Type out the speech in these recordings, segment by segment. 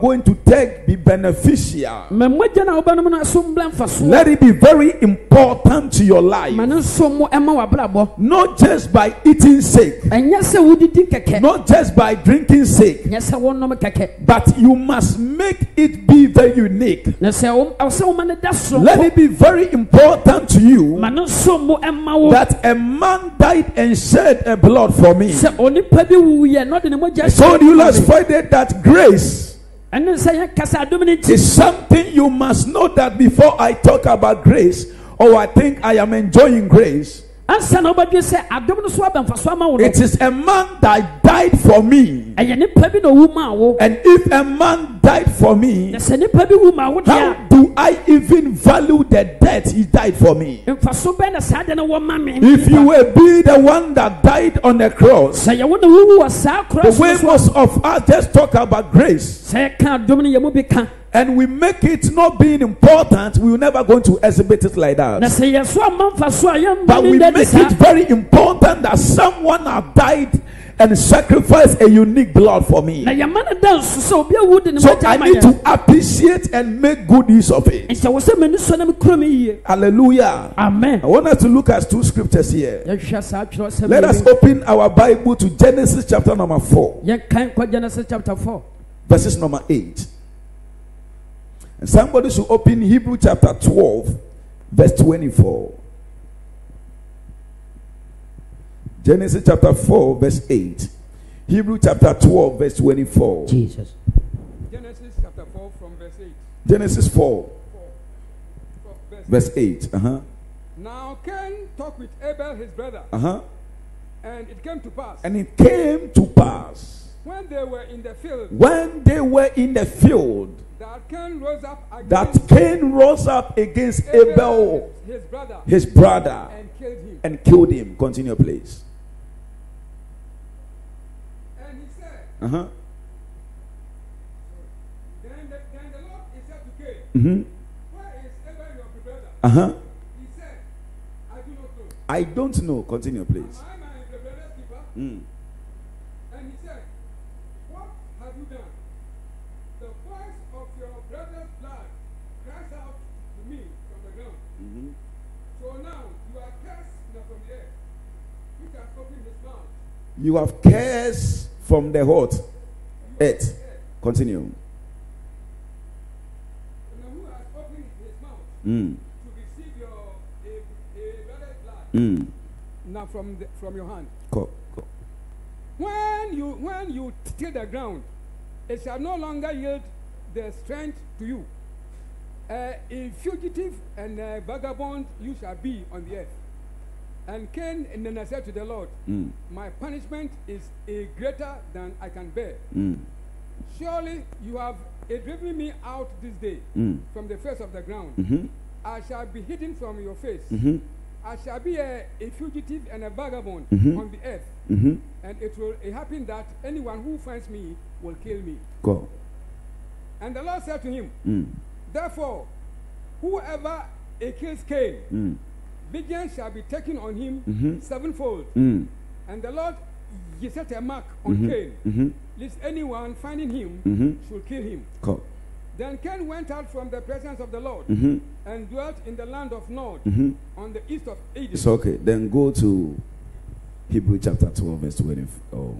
going to take be beneficial. ma mogya na wobɛnom no so mbla mfasoɔ Let it be very important to your life. ma ne nso mo ɛma w'abrabɔ Not just by eating sake, ɛnyɛ sɛ wodidi kɛkɛ not just by drinking sake, nyɛ sɛ wonom kɛkɛ but you must make it be very unique. na sɛ wo- ɛwɔ sɛ woma no da Let it be very important to you ma ne nso mo ɛma wo. that a man died and shed a blood for me. sɛ onipa bi wuyɛ na ɔde ne mogya I told you last Friday that grace is something you must know that before I talk about grace or I think I am enjoying grace. Ansa na wobɛdwe sɛ adom no so aba mfasoɔ ama wo no. It is a man that died for me. ɛyɛ nipa bi na owu maa wo. And if a man died for me, na sɛ nipa bi wu maa wo deɛ how do I even value the death he died for me? a mfasoɔ bɛn na saa de no wɔ ma me? If you will be the one that died on the cross, sɛ yɛwo na wowu wɔ saa the korɔ way so so most of us just talk about grace. sɛ yɛka adom no yɛ mu bi ka and we make it not being important, we will never going to exhibit it like that. sɛ yɛso ama mfasoɔ a yɛmba But we ne da di make it very important that someone have died and sacrificed a unique blood for me. na yɛma no da nso sɛ obi awu de ne So I need to appreciate and make good use of it. nhyɛ wo sɛ m'ani sɔ na mekura me yie Hallelujah. amen I want us to look at two scriptures here. yɛhwɛ saa twerɛ sɛ Let us open our Bible to Genesis chapter number 4, genesis chapter 4 verses number 8. And somebody should open Hebrew chapter 12, verse 24. Genesis chapter 4, verse 8. Hebrew chapter 12, verse 24. jesus Genesis chapter 4 from verse 8. Genesis 4, From verse verse 8. Uh huh. Now Cain talked with Abel his brother, Uh huh. and it came to pass And it came to pass when they were in the field when they were in the field that Cain rose up against rose up against Abel, his brother, his brother, and killed him. and killed him. Continue, please. And he said, Uh huh. then the, then the Lord said to Cain, Mm-hmm. Where is Abel your brother? Uh huh. He said, I do not know. I don't know. Continue, please. Am I my brother's keeper? Mm. And he said, What have you done? The voice of your brother's blood cries out to me from the ground. Mm-hmm. So now you are cursed now from the earth, which has opened his mouth. You have cares from the what? Earth. Continue. And now who has opened his mouth Mm. to receive your a, a blood Mm. now from the, from your hand? Go, go. When you when you till the ground, it shall no longer yield the strength to you. Uh, a fugitive and a vagabond you shall be on the earth. And Cain and then I said to the Lord, Mm. My punishment is a greater than I can bear. Mm. Surely you have driven me out this day Mm. from the face of the ground. Mm-hmm. I shall be hidden from your face. Mm-hmm. I shall be a, a fugitive and a vagabond Mhm. on the earth. Mm-hmm. And it will uh, happen that anyone who finds me will kill me. Go. And the Lord said to him, Mm. Therefore, whoever kills Cain, Mm. Vengeance shall be taken on him Mhm. sevenfold. Mm. And the Lord he set a mark on Mhm. Cain, Mm-hmm. lest anyone finding him Mhm. should kill him. Go. Then Cain went out from the presence of the Lord Mm-hmm. and dwelt in the land of Nod Mm-hmm. on the east of Eden. It's okay. Then go to Hebrew chapter 12, verse 20. Oh.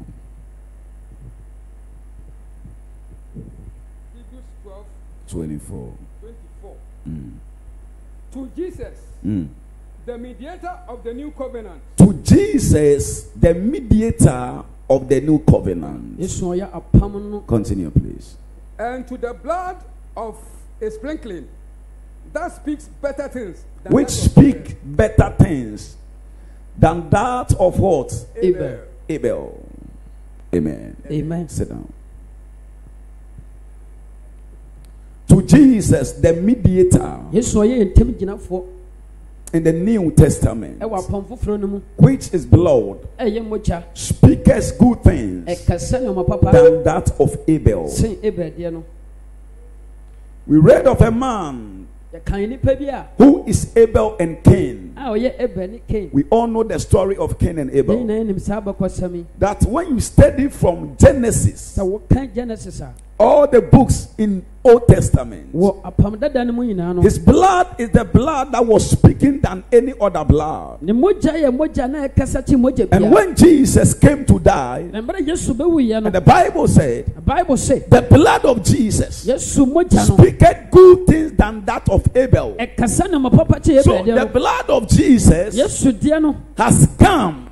Hebrews 12 24. 24. Mm. To Jesus, Mm. The mediator of the new covenant, To Jesus, the mediator of the new covenant. yesu ɔyɛ apam no Continue, please. and to the blood of a sprinkling that speaks better things than Which that of speak better things than that of what? Abel. Abel. Amen. amen Sit down. To Jesus, the mediator in the New Testament, ɛwɔ apam foforɔ no mu. which is blood, speaketh good things ɛkasa nneɛma papa. than that of Abel. sen abel deɛ no. We read of a man yɛkan nipa bi a who is Abel and Cain. a ɔyɛ abel ne cain. We all know the story of Cain and Abel. nyinaa nim saa abakɔsɛm yi That when you study from Genesis sɛ wokan genesis a all the books in Old Testament. wɔ apam dada no mu nyinaa no His blood is the blood that was speaking than any other blood. ne mogya yɛ mogya na ɛkasa kye mogya And when Jesus came to die, na mmerɛ yesu bɛwuyɛ no and the Bible said, the blood of Jesus speaketh good things than that of Abel. ɛkasa ne mapapa kye So the blood of Jesus yesu deɛ no has come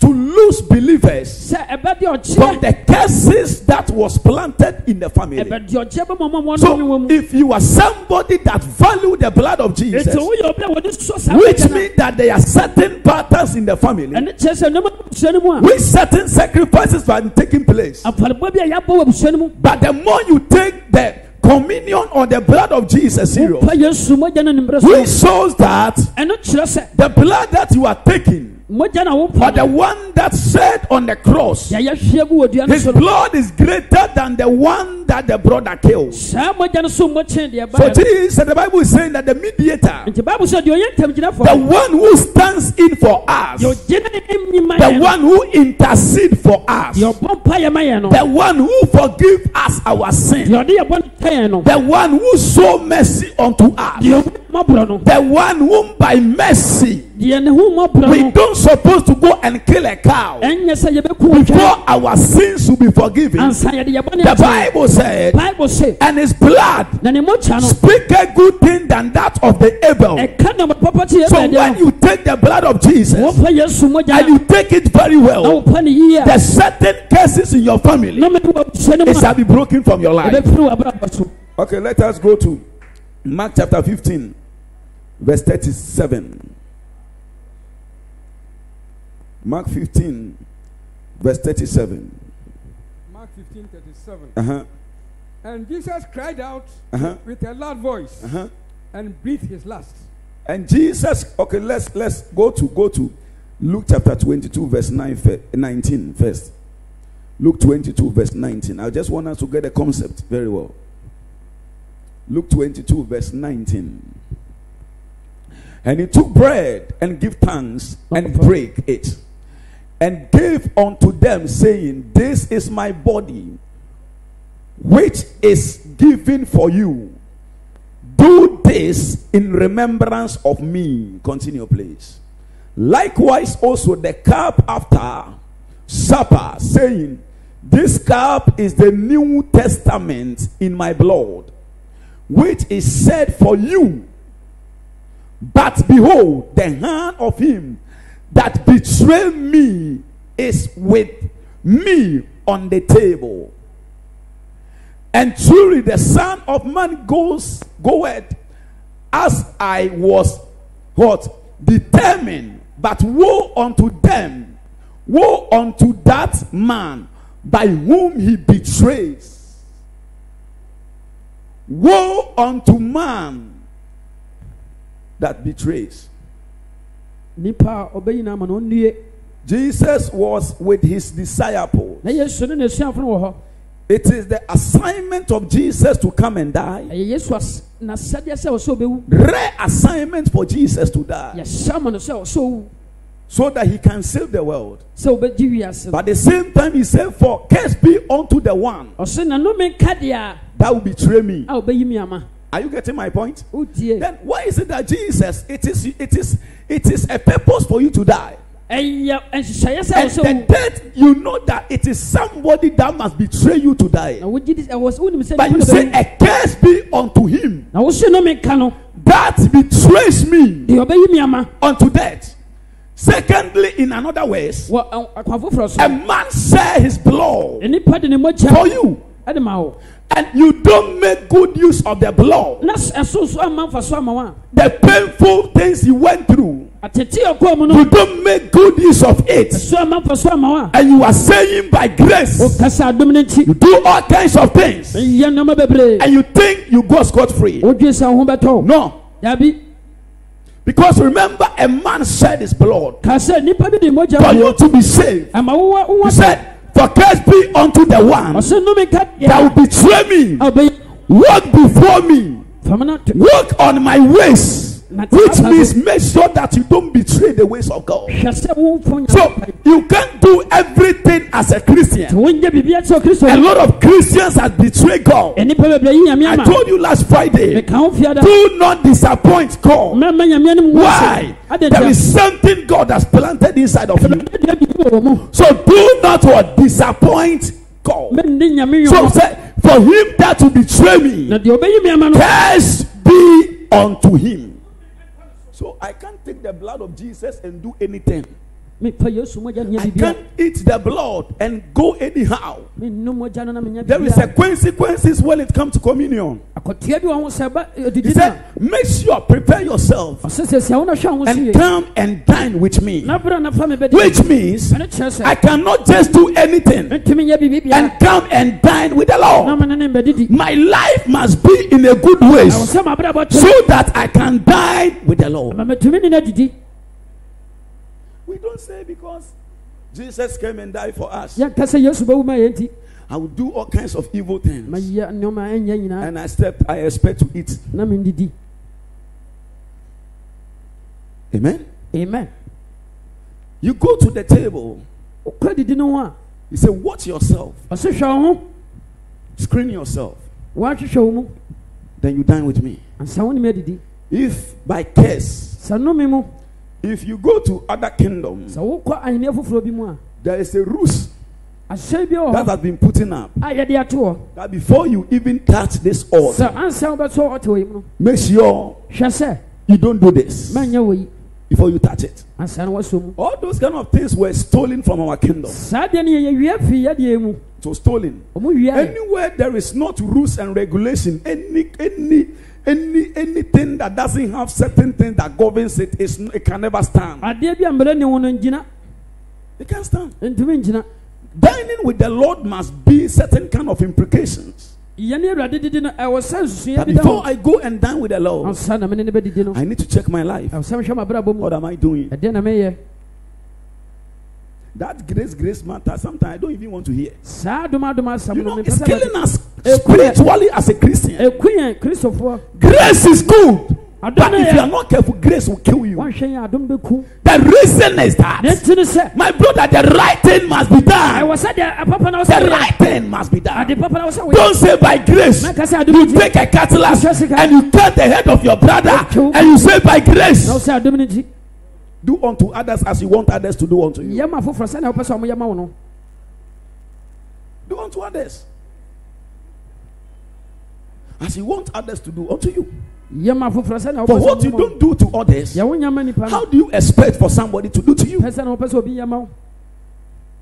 to loose believers sɛ ɛbɛde from ɔkyeɛ the curses that was planted in the family. ɛbɛde ɔkyeɛ bɛma ɔma So wɔn wɔ mu. if you are somebody that value the blood of Jesus, ètò woyɛ obi a wɔde sɔ saa which mogya no means that there are certain patterns in the family, ɛne kyerɛ sɛ nneɛma bi abusua no mu a which certain sacrifices are taking place. afɔrebɔ bi a yɛabɔ wɔ abusua no mu. But the more you take the communion or the blood of Jesus serious, pa yesu mogya no nimmerɛ which so. shows that ɛno kyerɛ sɛ the blood that you are taking, mogya na or wopa the one that shed on the cross, yɛyɛ hwie gu wɔ dua no his so no blood is greater than the one that the brother killed. saa mogya no so mmɔkyɛn deɛ So ɛbaeɛ no Jesus, the Bible is saying that the mediator, nti bible sɛ deɛ ɔyɛ the ntamgyinafoɔ one who stands in for us, deɛ ɔgyina ne nnwuma the yɛ no. one who intercede for us, deɛ ɔbɔ mpa yɛ ma yɛn no. the one who forgive us our sin, deɛ ɔde yɛbɔ no ka yɛn no. the one who show mercy unto us, deɛ ɔhu mmɔborɔ no. the one whom by mercy we don't supposed to go and kill a cow. Before our sins will be forgiven. The Bible said, bible se and his blood speak a good thing than that of the Abel. So when you take the blood of Jesus and you take it very well, the certain curses in your family it shall be broken from your life. Okay, let us go to Mark chapter 15, verse 37. Mark 15, verse 37. Mark 15 37. Uh huh. And Jesus cried out Uh-huh. with a loud voice Uh huh. and breathed his last. And Jesus, okay, let's let's go to go to Luke chapter 22, verse 9, 19 first. Luke 22, verse 19. I just want us to get the concept very well. Luke 22, verse 19. And he took bread and gave thanks and break it and gave unto them, saying, This is my body, which is given for you. Do this in remembrance of me. Continue, please. Likewise, also the cup after supper, saying, This cup is the New Testament in my blood, which is said for you. But behold, the hand of him that betrayed me is with me on the table. And truly the Son of Man goes goeth as I was what determined, but woe unto them, woe unto that man by whom he betrays. Woe unto man that betrays. Nipa ɔbɛyina ama no ɔnnue Jesus was with his disciples. na yesu ne n'asuafo wɔ hɔ It is the assignment of Jesus to come and die. Rare assignment for Jesus to die so that he can save the world. But the same time, he said, For curse be unto the one that will betray me. A ɔbɛyi mi ama Are you getting my point? wotie Then why is it that Jesus it is it is it is a purpose for you to die? ɛyɛ nhyehyɛeɛ sɛ And ɔsɛ the ɔwu death, you know that it is somebody that must betray you to die. na wogye di ɛwɔ wonim sɛ But nipa you na say ɔbɛwu. a curse be unto him na wosɛ nome nka no that betrays me deɛ ɔbɛyi mi ama unto death. Secondly, in another words, wɔ ɛ- akwan foforɔ a so man share his blood nipa de ne for mogya you, ɛde ma wo and you don't make good use of the blood. na s- ɛso so ama mfa so ama wo a The painful things he went through, atete a ɔkɔɔ mu you no don't make good use of it. so ama mfa so ama wo a And you are saying by grace, wokasa adom no nti. you do all kinds of things, yɛ nneɛma bebree and you think you go scot free. wodwe sɛ wo ho bɛtɔ wo No, dabi because remember, a man shed his blood ka sɛ nipa bi de mogya for ma you wo to be saved. ama wowɔ He wowɔ said, For curse be unto the one that will betray me, walk before me, walk on my ways, which means make sure that you don't betray the ways of God. hwɛ sɛ womfo So you can't do everything as a Christian. wonyɛ biribiara sɛ kristo A lot of Christians have betrayed God. nnipa bebree yi nyame I told you last Friday, meka ho fiada do not disappoint God. mɛma nyame anim wo Why? There is something God has planted inside of you. dua biribi wɔ mu So do not what disappoint God. So say, for him that to betray me, na deɛ ɔbɛyi me ama no curse be unto him. So I can't take the blood of Jesus and do anything. Mefa yesu mogya no nyɛ I can't eat the blood and go anyhow. mennom mogya no na menyɛ There is a consequences when it comes to communion. akɔtua bi wɔ ho sɛ ba He said, make sure prepare yourself ɔsɛ sɛ sia wo na hwɛ wo so and come and dine with me. na berɛ na fa me bɛdi Which means I cannot just do anything ntumi nyɛ biribi and come and dine with the Lord. mene ne mbɛdidi My life must be in a good ɛwɔ ways sɛ mabrabɔ so that I can dine with the Lord. We don't say because Jesus came and died for us. yɛnka sɛ yesu bɛwu ma yɛ nti I will do all kinds of evil things. mayɛ nneɔma ɛnyɛ nyinaa And I expect I expect to eat. Amen. amen You go to the table. wokɔ didi no ho You say, watch yourself, ɔse hwɛ wo screen yourself. woahwehwɛ wo mu Then you dine with me. ansa wo ne me adidi If by curse, sɛ nome mu if you go to other kingdoms, sɛ wokɔ ahenneɛ foforɔ bi mu a there is a ruse ahyɛn bi wɔ that has been putting up a yɛde ato hɔ that before you even touch this sɛ altar, ansa wobɛsɔ ɔte wɔ yi mu no make sure you don't do this before you touch it. ansa na wɔsɔ mu All those kind of things were stolen from our kingdom. saa deɛ no yɛyɛwia firi yɛdeɛ mu It was stolen. ɔmo wia yɛ Anywhere there is not rules and regulation, any any any anything that doesn't have certain things that governs it is it can never stand. adeɛ bi a mbɛrɛ It can't stand. ntumi Dining with the Lord must be certain kind of implications. yɛne awurade didi no ɛwɔ sɛ nsusuɛ That bi da before I go and dine with the Lord, ansa na mene ne bɛdidi no I need to check my life. ɛwɔ sɛ mehwɛ mabrabɔ mu What am I doing? ɛdeɛ na meyɛ That grace, grace matter. Sometimes I don't even want to hear. saa You no know, it's killing us spiritually as a Christian. ɛku yɛn kristofoɔ Grace is good, but if you are not careful, grace will kill you. The reason is that, my brother, the right thing must be done. The right thing must be done. Don't say by grace. You take a cutlass and you cut the head of your brother, and you say by grace. Do unto others as you want others to do unto you. yɛma afoforɔ sɛnea wopɛ sɛ ɔmo yɛma wo no Do unto others as you want others to do unto you. yɛma afoforɔ sɛnea For wopɛ sɛ what you ɔmo don't do to others, yɛwo nyama nipa how no do you expect for somebody to do to you? pɛ sɛ na wopɛ sɛ obi yɛma wo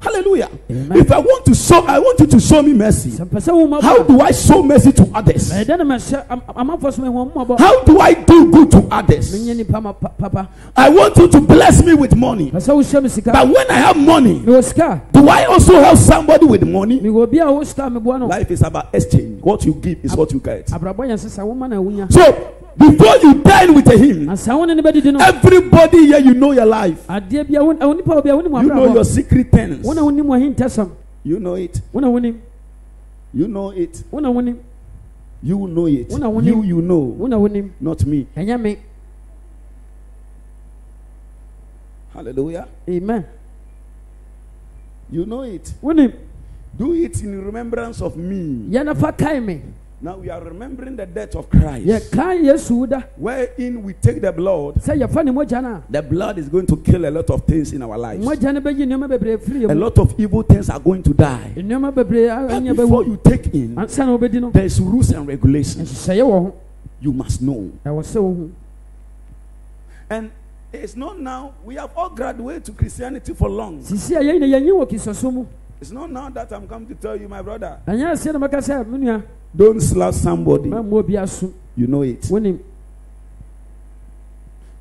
Hallelujah. Amen. If I want to show, I want you to show me mercy. sɛ mpɛ sɛ wo ma How do I show mercy to others? ɛdɛ na mɛhyɛ am- amanfoɔ so mehu ɔmo mmɔbɔ How do I do good to others? menyɛ nipa ma pa- papa I want you to bless me with money. pɛ sɛ wohyɛ me sika But when I have money, mewɔ sika do I also have somebody with money? mewɔ obi a wo sika a meboa no Life is about exchange. What you give is what you get. abrabɔ yɛ sesa woma na wonya So before you dine with him, na saa wo ne ne bɛdidi no everybody here you know your life. adeɛ bia wo wo nipa obi a wonim You know your abrabɔ secret things. wo na wonim wahintasɛm You know it. wo na wonim You know it. wo na wonim You know it. Una wuni- You you know, wo na wonim not me. ɛnyɛ me Hallelujah. amen You know it. wonim Do it in remembrance of me. yɛna fa kae me Now we are remembering the death of Christ. yɛkae yesu wo Wherein we take the blood. sɛ yɛfa ne mogya no The blood is going to kill a lot of things in our lives. mogya no bɛyi nneɔma bebree firi A lot of evil things are going to die. But before you take in, ansa na wobɛdi there's rules and regulations. nhyehyɛeɛ wɔ ho You must know. ɛwɔ sɛ wohu And it's not now, we have all graduated to Christianity for long. sisi a yɛyi na yɛnyi wɔ kisɔso mu It's not now that I'm coming to tell you, my brother, ɛnyɛ aseɛ na mɛka sɛ me nua don't slap somebody. mamma obi aso You know it.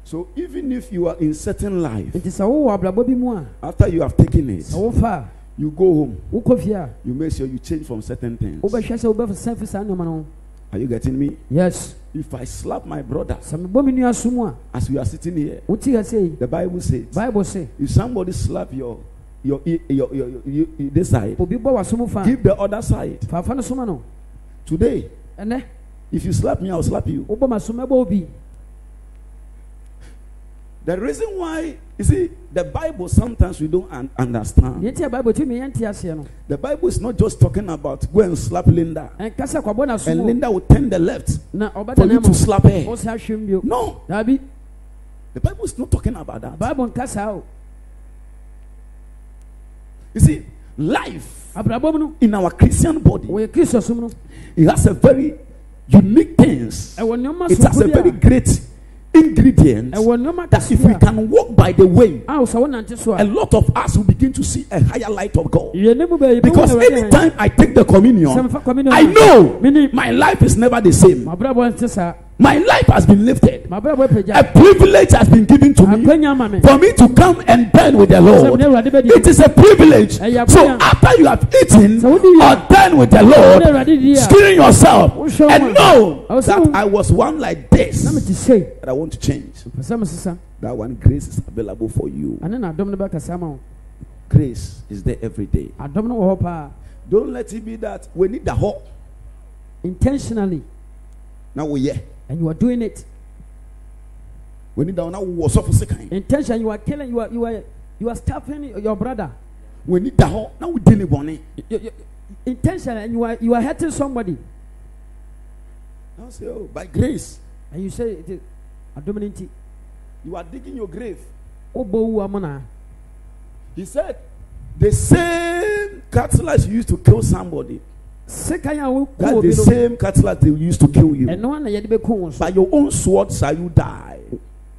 So even if you are in certain life, nti sɛ wowɔ abrabɔ bi mu a after you have taken it, sɛ wofa a you go home, wokɔ fie a you make sure you change from certain things. wobɛhwɛ sɛ wobɛsan fi saa nneɔma no ho Are you getting me? yes. If I slap my brother sɛ mebɔ me nua so mu a as we are sitting here, woti ha sɛ the Bible says, bible se if somebody slap your your your, your, your, your, this side, obi bɔ w'aso mu fa a give the other side. Today, if you slap me, I'll slap you. wobɔ m'aso obi. The reason why, you see, the Bible sometimes we don't un- understand. deɛ nti a bible tumi yɛnte aseɛ no The Bible is not just talking about go and slap Linda, ɛnka sɛ kwabɔ na and Linda will turn the left for you to slap her. wo sa ahwɛm bio No, the Bible is not talking about that. bible nka saa o You see, life abrabɔ mu no in our Christian body, it has a very unique things. It has a very great ingredient that if we can walk by the way, a lot of us will begin to see a higher light of God. Because anytime I take the communion, I know my life is never the same. Mabrabɔ nte saa My life has been lifted. A privilege has been given to me akwanya ama me for me to come and burn with the Lord. mene awurade bɛdi It is a privilege. So after you have eaten or done with the Lord, screen yourself Wohwɛ and know oh, I was that I was one like this na mete sei that I want to change. pɛ sɛ mesesa That one grace is available for you. ɛne na adɔm no bɛkasa ama wo Grace is there every day. adɔm no wɔ hɔ paa Don't let it be that we need the whole. intentionally Now we yeah. And you are doing it We need that now was second. intention you are killing you are you are you are stabbing your brother We need the whole. Now we you, you, intention and you are you are hurting somebody I say, oh, by grace, and you say it is nti you are digging your grave. wobɔ wu amona He said, the same cutlass you used to kill somebody, sekan a woku that's obi the no same cutlass they used to kill you. ɛno ana yɛde bɛku wo so By your own sword shall you die.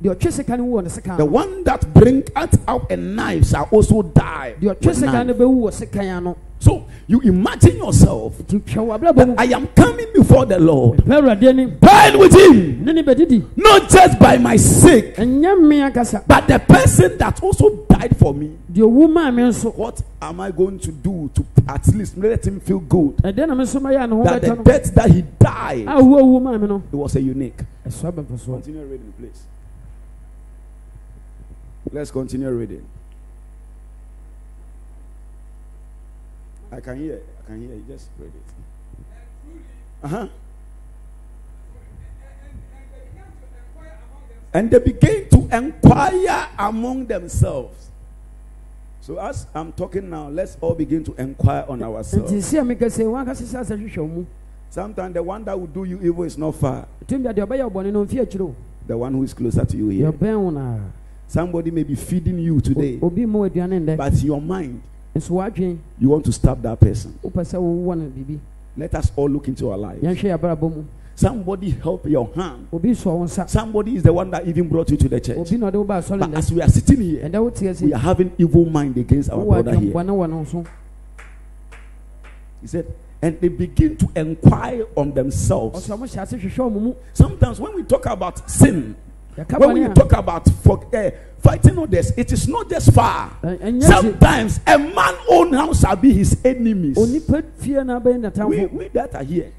Deɛ ɔtwe sekan no wu wɔ ne sekan The ano one that bring out out a knife shall also die. deɛ ɔtwe with sekan no knife. bɛwu wɔ sekan ano So you imagine yourself. Nti twɛ wɔ abrabɔ mu. That I am coming before the Lord, pɛ awurade anim burn with Him, ne ne bɛdidi. Not just by my sake, ɛnyɛ mmea kasa but the person that also died for me. deɛ owu maa me nso. What am I going to do to at least let him feel good? Ɛdɛn na me nso mɛyɛ a ne ho that the bɛtɔ no? death that he died a owu owu maa me no. it was a unique. ɛsoa bɛmfa soɔ Continue reading, please. Let's continue reading. I can hear. I can hear. You just read it. Uh huh. And they began to inquire among themselves. So as I'm talking now, let's all begin to inquire on ourselves. si a mekɛsɛ wankasa sɛ asɛ hwehwɛ wo mu Sometimes the one that will do you evil is not far. tumi bia deɛ ɔbɛyɛ wo bɔne no ɔmfi akyire o The one who is closer to you here. Ɔbɛn wo naa Somebody may be feeding you today, obi mma aduane ndɛ but your mind, you want to stab that person. wopɛ sɛ wowɔ no biribi Let us all look into our lives. yɛnhwɛ yɛ abrabɔ mu Somebody help your hand. obi sɔ wo nsa Somebody is the one that even brought you to the church. obi na ɔde wo baa sɔre But as we are sitting here, we are having evil mind against our brother here. adwambɔne wɔ no so He said, and they begin to inquire on themselves. ɔsɛ ɔmo hyɛ ase hwehwɛ ɔmo mu Sometimes when we talk about sin, when we talk about for, uh, fighting others, it is not just far. ɛnyɛ gye Sometimes a man own house shall be his enemies. We, we that are here,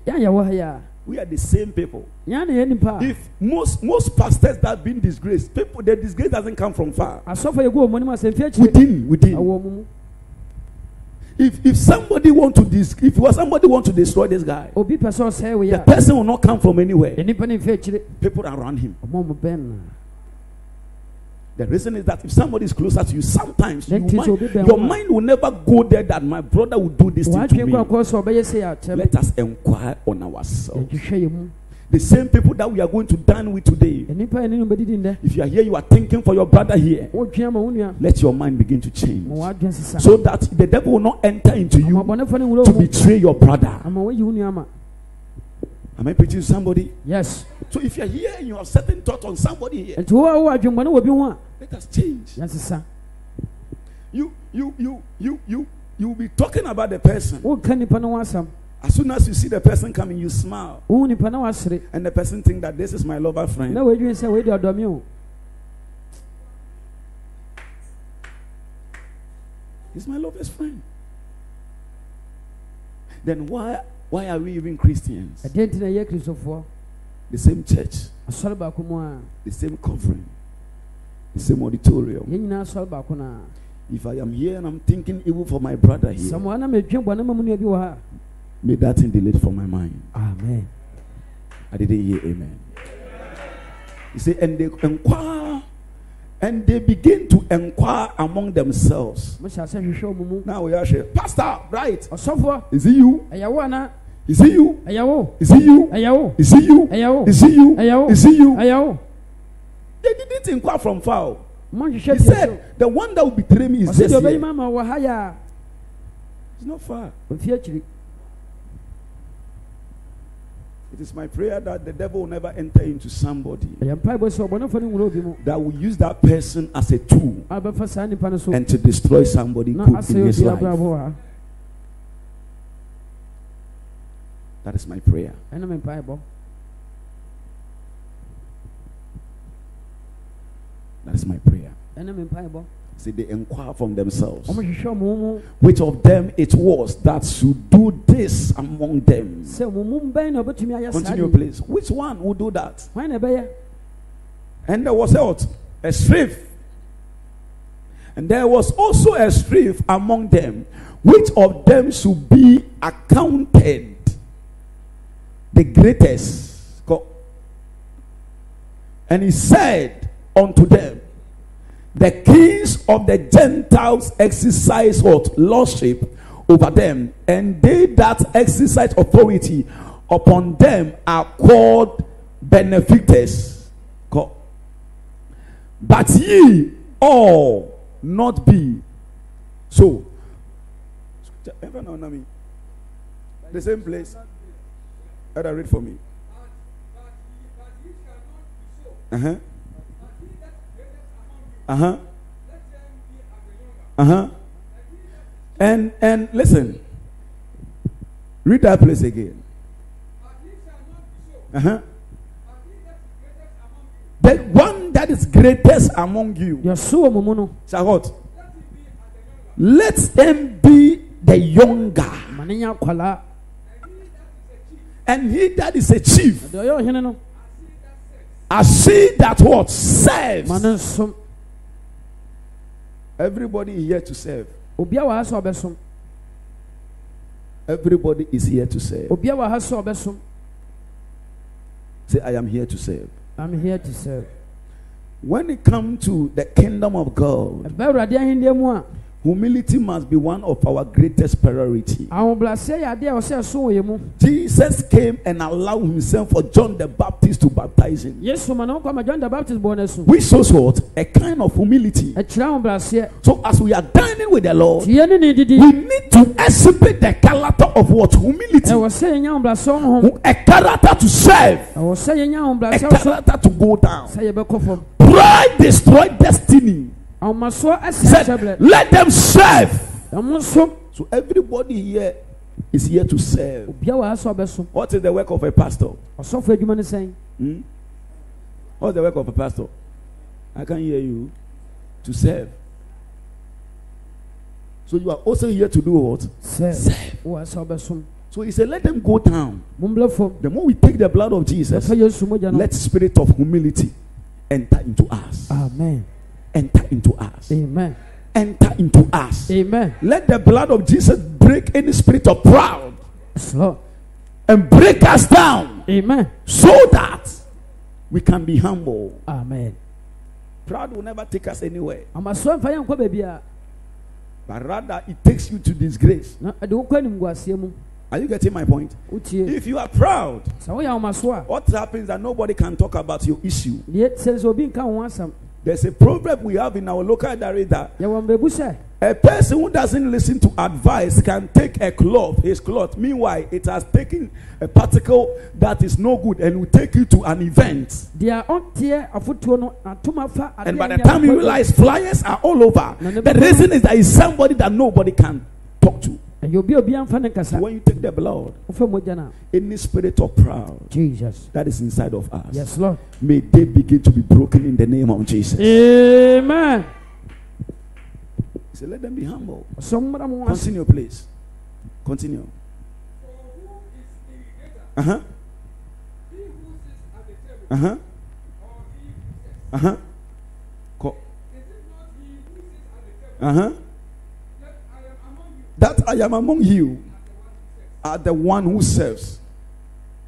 we are the same people. If most most pastors that have been disgraced, people the disgrace doesn't come from far. asɔfo yɛ If if somebody want to dis, if somebody want to destroy this guy, obi sɛ ɔsɛe wo the person will not come from anywhere. yɛ nipa ne mfi People around him. ɔmo bɛn na The reason is that if somebody is closer to you, sometimes you Then teach mind, obi bɛn your mind will never go there that my brother will do this thing to me. kɔ akɔ sɛ ɔbɛyɛ sɛ yɛ akyerɛ Let us inquire on ourselves. Yɛhwehwɛ yɛ mu The same people that we are going to dine with today. yɛ nipa yɛ ne no bɛdidi ndɛ If you are here, you are thinking for your brother here. wodwea ma wo nua Let your mind begin to change. ma wadwen sesa So that the devil will not enter into you bɔnefo ne nwura to betray your brother. ama wayi wo nua ma Am I preaching to somebody? yes So if you're here and you have certain thought on somebody here, nti wo a wo adwembɔne wɔ bi ho a let us change. yɛnsesa You you you you you you will be talking about the person. Woka nipa no ho asɛm As soon as you see the person coming, you smile. wohu nipa na wasere And the person think that this is my lover friend. na wadwen sɛ wei de ɔdɔme o He's my lover's friend. Then why why are we even Christians? ɛdeɛ nti na ɛyɛ kristofoɔ The same church, asɔre baako mu the same covering, the same auditorium. yɛn nyinaa asɔre baako no a If I am here and I'm thinking evil for my brother here, sɛ moa na madwen bɔne ma mu nua bi wɔ ha may that thing delete from my mind. amen I didn't hear amen. He said, and they inquire And they begin to inquire among themselves. mohyɛ ase hwehwɛ ɔmo mu Now we are here. Pastor, right? Is it you? ɛyɛ wo ana Is it you? Is it you? Is it you? Is it you? Is it you? They didn't inquire from far. He said, The one that will betray me is ɔsɛ just deɛ ɔbɛyi here. ma ama wɔ ha yɛ a It's not far. It is my prayer that the devil will never enter into somebody ɛyɛ mpaebɔ sɛ ɔbɔnefoɔ no nwura obi mu that will use that person as a tool a bɛfa saa nnipa no so and to destroy somebody good in his life. abrabɔ wɔ ha That is my prayer. ɛne me mpaebɔ That is my prayer. See, they inquire from themselves ɔmohwehwɛ ɔmo mu which of them it was that should do this among them. sɛ ɔmo mu bɛn na ɔbɛtumi ayɛ saa Continue, please. Which one will do that? hwan na ɛbɛyɛ And there was what? a strife. And there was also a strife among them, which of them should be accounted the greatest. And he said unto them, The kings of the Gentiles exercise what? Lordship over them, and they that exercise authority upon them are called benefactors. But ye all not be so. The same place. Either read for me. Uh huh. Uh huh. Uh-huh. And and listen. Read that place again. But he shall not be so. Uh huh. But he that is greatest among you, The one that is greatest among you deɛ ɔso wɔ mo shall what? let them be the younger. Let him be the younger, ma ne nyɛ akwalaa and he that is a chief, na deɛ ɔyɛ ɔhene no as he that what serves. Everybody is here to serve. obi a wɔ ha sɛ ɔbɛsom Everybody is here to serve. obi a wɔ ha sɛ ɔbɛsom Say, I am here to serve. i'm here to serve When it comes to the kingdom of God, ɛbɛ awurade ahendeɛ mu a humility must be one of our greatest priority. ahobrɛaseɛ yɛ adeɛ a ɔsɛ ɛso wɔ yɛ mu Jesus came and allowed himself for John the Baptist to baptize him. yesu ma ne ho kwama john the baptist bɔɔ no asu Which shows what? A kind of humility. ɛkyerɛ ahobrɛaseɛ So as we are dining with the Lord, tie ne ne didi we need to exhibit the character of what? Humility. ɛwɔ sɛ yɛnya ahobrɛaseɛ honhom A character to serve. ɛwɔ sɛ yɛnya A ahobrɛaseɛ so character to go down. sɛ yɛbɛkɔ fam Pride destroy destiny. Said, let them serve. So everybody here is here to serve. obia wɔ ha sɛ ɔbɛsom What is the work of a pastor? ɔsɔfo adwuma no sɛn Hmm? What's the work of a pastor? I can't hear you. To serve. So you are also here to do what? Serve. wɔ ha sɛ ɔbɛsom So he said, let them go down. The more we take the blood of Jesus, yɛfa yesu mogya no let spirit of humility enter into us. amen Enter into us. amen Enter into us. amen Let the blood of Jesus break any spirit of proud yes lord and break us down amen so that we can be humble. amen Pride will never take us anywhere, amasoɔ mfa yɛ nkɔ baabi but rather it takes you to disgrace. na ɛde wo kɔ animguaseɛ mu Are you getting my point? If you are proud, sɛ woyɛ ahomasoɔ what happens is that nobody can talk about your issue. A deɛ sɛ sɛ obi nka wo ho asɛm There's a proverb we have in our local diary that yɛwɔ mbɛbu sɛ a person who doesn't listen to advice can take a cloth, his cloth. Meanwhile, it has taken a particle that is no good and will take you to an event. deɛ ɔnteɛ afotuo no And by the time you realize flyers are all over, the reason is that it's somebody that nobody can talk to. Ɛyɛ obi a obi amfa So when you take the blood, any spirit of proud jesus that is inside of us, yes lord may they begin to be broken in the name of Jesus. amen So let them be humble. ɔsɔ mmra mo ase Continue, please. Continue. Uh huh. Uh huh. He who sits at the table, Uh huh. or he who serves? Uh huh. That I am among you are the one who serves.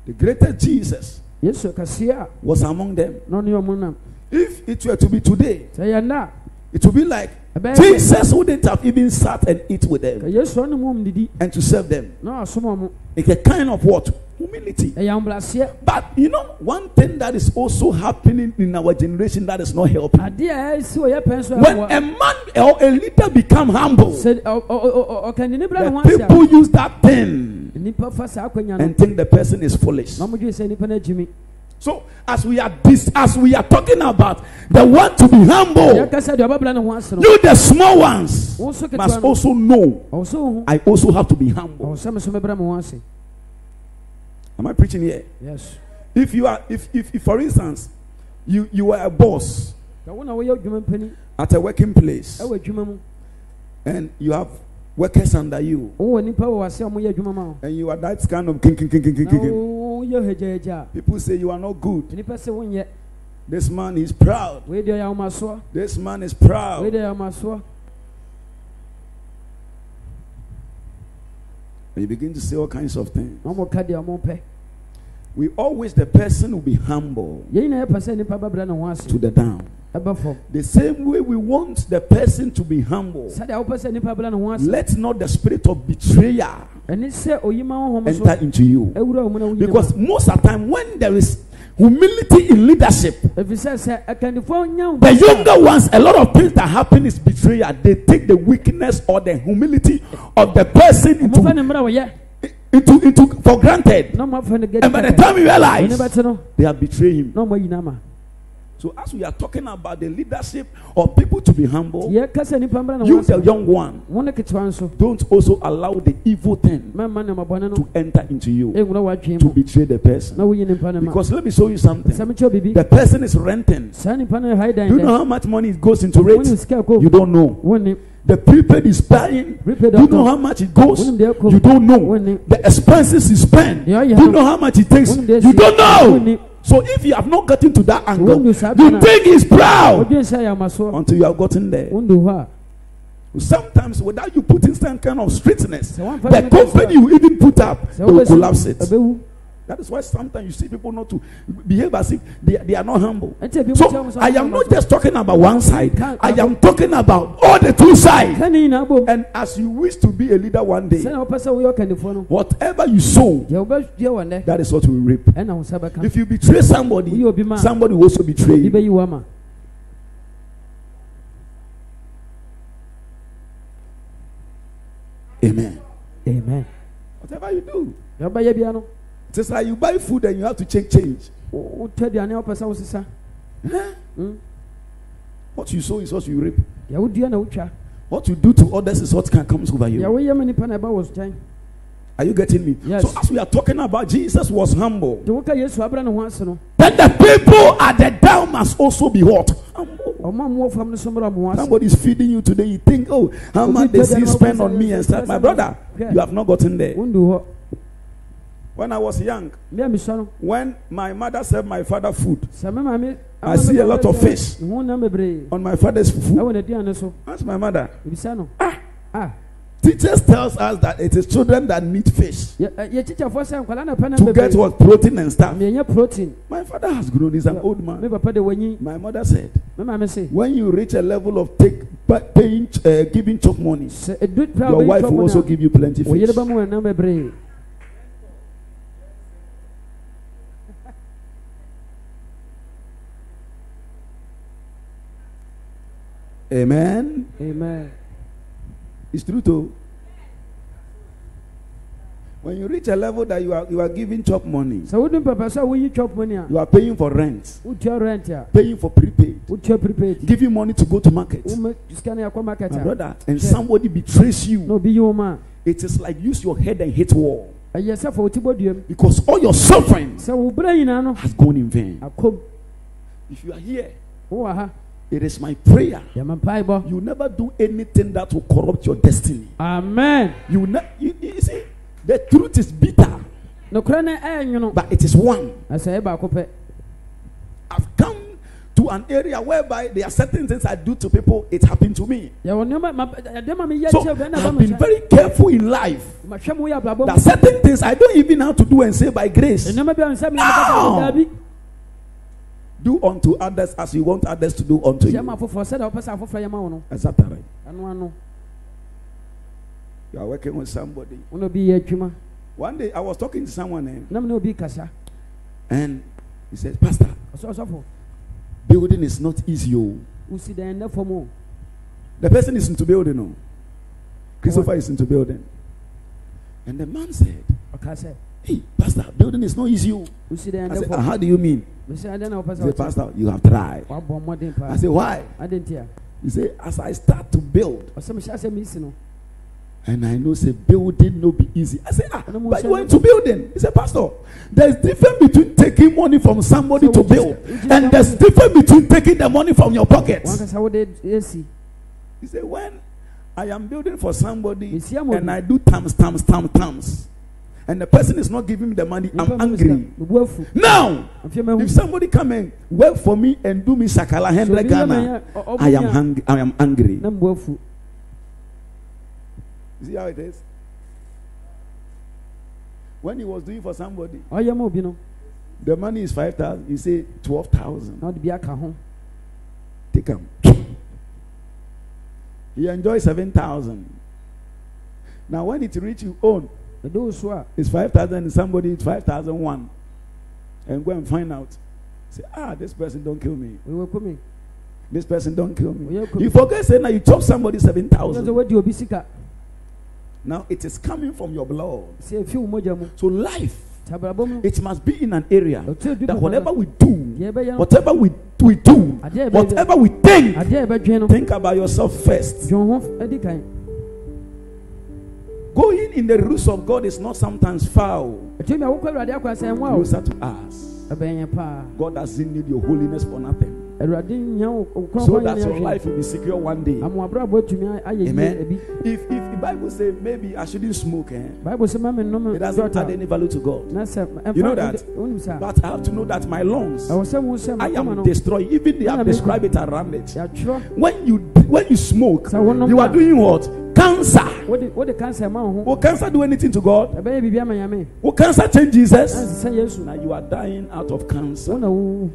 The greater Jesus yesu kɛseɛ a was among them. na ɔne ɔmo nam If it were to be today, sɛ yɛ nna it would be like Jesus wouldn't have even sat and eat with them and to serve them. It's a kind of what? Humility. But you know, one thing that is also happening in our generation that is not helping. a ɛsi wɔ yɛ pɛn so When a man or a leader become humble, the people use that thing a nipa fa saa akonnwa no and think the person is foolish. na ɔmo dwe sɛ nipa no agyimi So as we are this, as we are talking about the one to be humble, yɛkasa deɛ ɔbɛbra ne ho ase no you the small ones must also know. ɔwɔ sɛ wo ho I also have to be humble. Am I preaching here? yes If you are, if if, if for instance, you you are a boss ka wo na woyɛ adwuma mpani at a working place ɛwɔ adwuma mu and you have workers under you wowɔ nipa wɔ wase a ɔmoyɛ adwuma ma wo and you are that kind of king king king king king king. hagyahagya People say you are not good. a nipa sɛ wonyɛ This man is proud. wei deɛ ɔyɛ ahomasoɔ This man is proud. deɛ ɔyɛ ahomasoɔ And you begin to say all kinds of things. We always the person will be humble yɛn nyinaa yɛpɛ sɛ nipa bɛbra ne ho ase to the down. The same way we want the person to be humble. sɛdeɛ wopɛ sɛ nipa bra ne ho ase Let not the spirit of betrayer ɛne sɛ oyima honhom so enter into you. ɛwura wo mu na woyina Because most of the time, when there is humility in leadership, ɛfiri sɛ sɛ akandifoɔ nya wo the younger ones, a lot of things that happen is betrayal. They take the weakness or the humility of the person into, into, into for granted. no And by the time you realize, they have betrayed him. na ɔmo ayina ma So, as we are talking about the leadership of people to be humble, yɛka sɛ nipa mbra ne ho you, the young one, wo ne ketewa don't also allow the evil thing no to enter into you to betray the person. na woyi nipa no ma Because let me show you something. sɛ mekyerɛ wo biribi The person is renting. saa nipa no hae dan Do you know how much money it goes into wonim rate? sika ɛkɔ You don't know. The prepaid is buying. prepaid Do you know how much it goes? You don't know. The expenses you spend. Do you no know how much it takes? You don't know. So if you have not gotten to that angle, you think he's proud until you have gotten there. Sometimes without you putting some kind of strictness, the company you even put up, they will collapse it. That is why sometimes you see people not to behave as if they, they are not humble. ɛnti ebi mu kyerɛ So I am not just talking about one side. I am talking about all the two sides. ka ne nyinaa bom And as you wish to be a leader one day, sɛnea wopɛ sɛ woyɛ ɔkandifoɔ no whatever you sow, deɛ wobɛdua wɔ nnɛ that is what you will reap. ɛna wo nsa bɛka If you betray somebody, woyɛ obi ma a somebody will also betray you. bɛyi wo ama Amen. amen Whatever you do, deɛ wobɛyɛ bia no it is like you buy food and you have to change change. wo- wotɔ aduane a wopɛ sɛ wosesa Huh? Mm. What you sow is what you reap. deɛ wodua na wotwa What you do to others is what can comes over you. woyɛ ma nipa na ɛba wɔ Are you getting me? Yes. So as we are talking about Jesus was humble. deɛ woka yesu abra ne ho ase no Then the people at the down must also be what? Humble. ɔma mmoɔ fam no so mmra mo ho ase Somebody is feeding you today. You think, oh, how much does he spend "Oh, on me and stuff? My brother, you have not gotten there. When I was young, bia mesua no when my mother served my father food sɛ me maame I see a lot of fish. ho nam bebree on my father's food, so ask my mother. no ah! Teachers tells us that it is children that need fish. Yɛ ɛ- yɛ tikyafoɔ sɛ nkwadaa na pɛ nam to get what? Protein and stuff. My father has grown. He's an old man. papa de wanyi My mother said, me maame se when you reach a level of take paying, uh, giving chop money, sɛ edu pra your wife will also give you plenty fish. Amen. amen. It's true too. When you reach a level that you are you are giving chop money, So what wodu papa sɛ you chop money you are paying for rent, wotua rent a paying for prepaid, wotua prepaid? Giving money to go to market. woma sika no yɛkɔ market My brother, and somebody betrays you. obi yi wo man. It is like use your head and hit wall a ɛyɛ sɛ fa wo ti bɔ because all your suffering sɛ wo berɛ nyinaa no? has gone in vain. If you are here, it is my prayer. You never do anything that will corrupt your destiny. amen You, ne- you, you see, the truth is bitter, nwono but it is one. I've come to an area whereby there are certain things I do to people, it happened to me. meyɛ So I've been very careful in life that mu certain things I don't even have to do and say by grace. nneɛma Do unto others as you want others to do unto hyia ma you. afoforɔ sɛdeɛ wopɛ sɛ afoforɔ yɛ ma wo no Exactly. ɛno ano You are working with somebody. wo na obi yɛ adwuma One day I was talking to someone eh, nam ne obi kasa and he says, Pastor, ɔsɛ ɔsɔfo building is not easy. Oh. wosi dan nɛ fam o The person is into building. Oh. Christopher is into building. And the man said, ɔka sɛ Hey, Pastor, building is not easy. Oh. I said, "Uh, How do you mean? mesɛ adɛn na wopɛ He said, Pastor, you have tried. wabɔ mmɔden paa I said, Why? adɛn nti a He said, As I start to build, ɔsɛ mehyɛ sɛ mesi no and I know say building no be easy. I said, Ah, but you went to building. He said, Pastor, there's difference between taking money from somebody So to build, and there's difference between taking the money from your pockets. wankasa wode ɛsi He said, When I am building for somebody and. I do times, times, times, times, and the person is not giving me the money, I'm angry. Now, if somebody come and work for me and do me sakala hundred Ghana, ma yɛ- ɔ- ɔmo I am hungry. I am angry. see how it is? When he was doing for somebody, ɔyɛ ma obi no the money is five thousand. He say twelve thousand. na ɔde bi aka Take him. He enjoys seven thousand. Now when it reach you own, ɛde wo so a it's five thousand. Somebody it's five thousand one, and go and find out. Say ah, this person don't kill me. ɔyɛ kɔmi This person don't kill me. You forget saying that you chop somebody seven ɔyɛ sɛ thousand. wadi obi sika Now it is coming from your blood. sɛ efi wo mogya mu So life, it must be in an area that whatever we do, deɛ ɛbɛyɛ no whatever we, we do, adeɛ a ɛbɛyɛ whatever we think, adeɛ a ɛbɛdwen no think about yourself first. Going in the rules of God is not sometimes foul, ɛtumi a wokɔ awurade akɔ asɛ ɛnwa o closer to us. ɛbɛn yɛn paa God doesn't need your holiness for nothing. wo wo So that your life will be secure one day. amoabrabɔ atumi ayɛ yie Amen. If if the Bible says maybe I shouldn't smoke, eh, bible sɛ ma me nnome it doesn't add any value to God. na sɛ ɛmfa You know that? But I have to know that my lungs, ɛwɔ sɛ wo sɛ I am destroyed. Even they have described it around it. When you when you smoke, you are doing what? Cancer. wode wode cancer ma wo ho Will cancer do anything to God? Will cancer change Jesus? Now you are dying out of cancer. You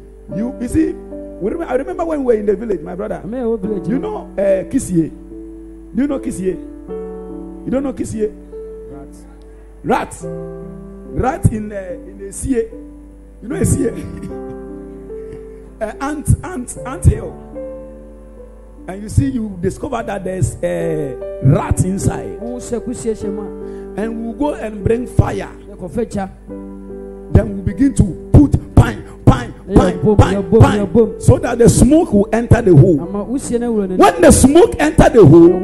you see, I remember when we were in the village, my brother. village You no. know uh, Kisie? Do you know Kisie? You don't know Kisie? Rat. Rat in uh, in a Sie. You know a Sie? uh, ant ant ant hill. And you see, you discover that there's a rat inside, and we'll go and bring fire. Then we begin to put pine, pine, pine, pine, pine, so that the smoke will enter the hole. When the smoke enter the hole,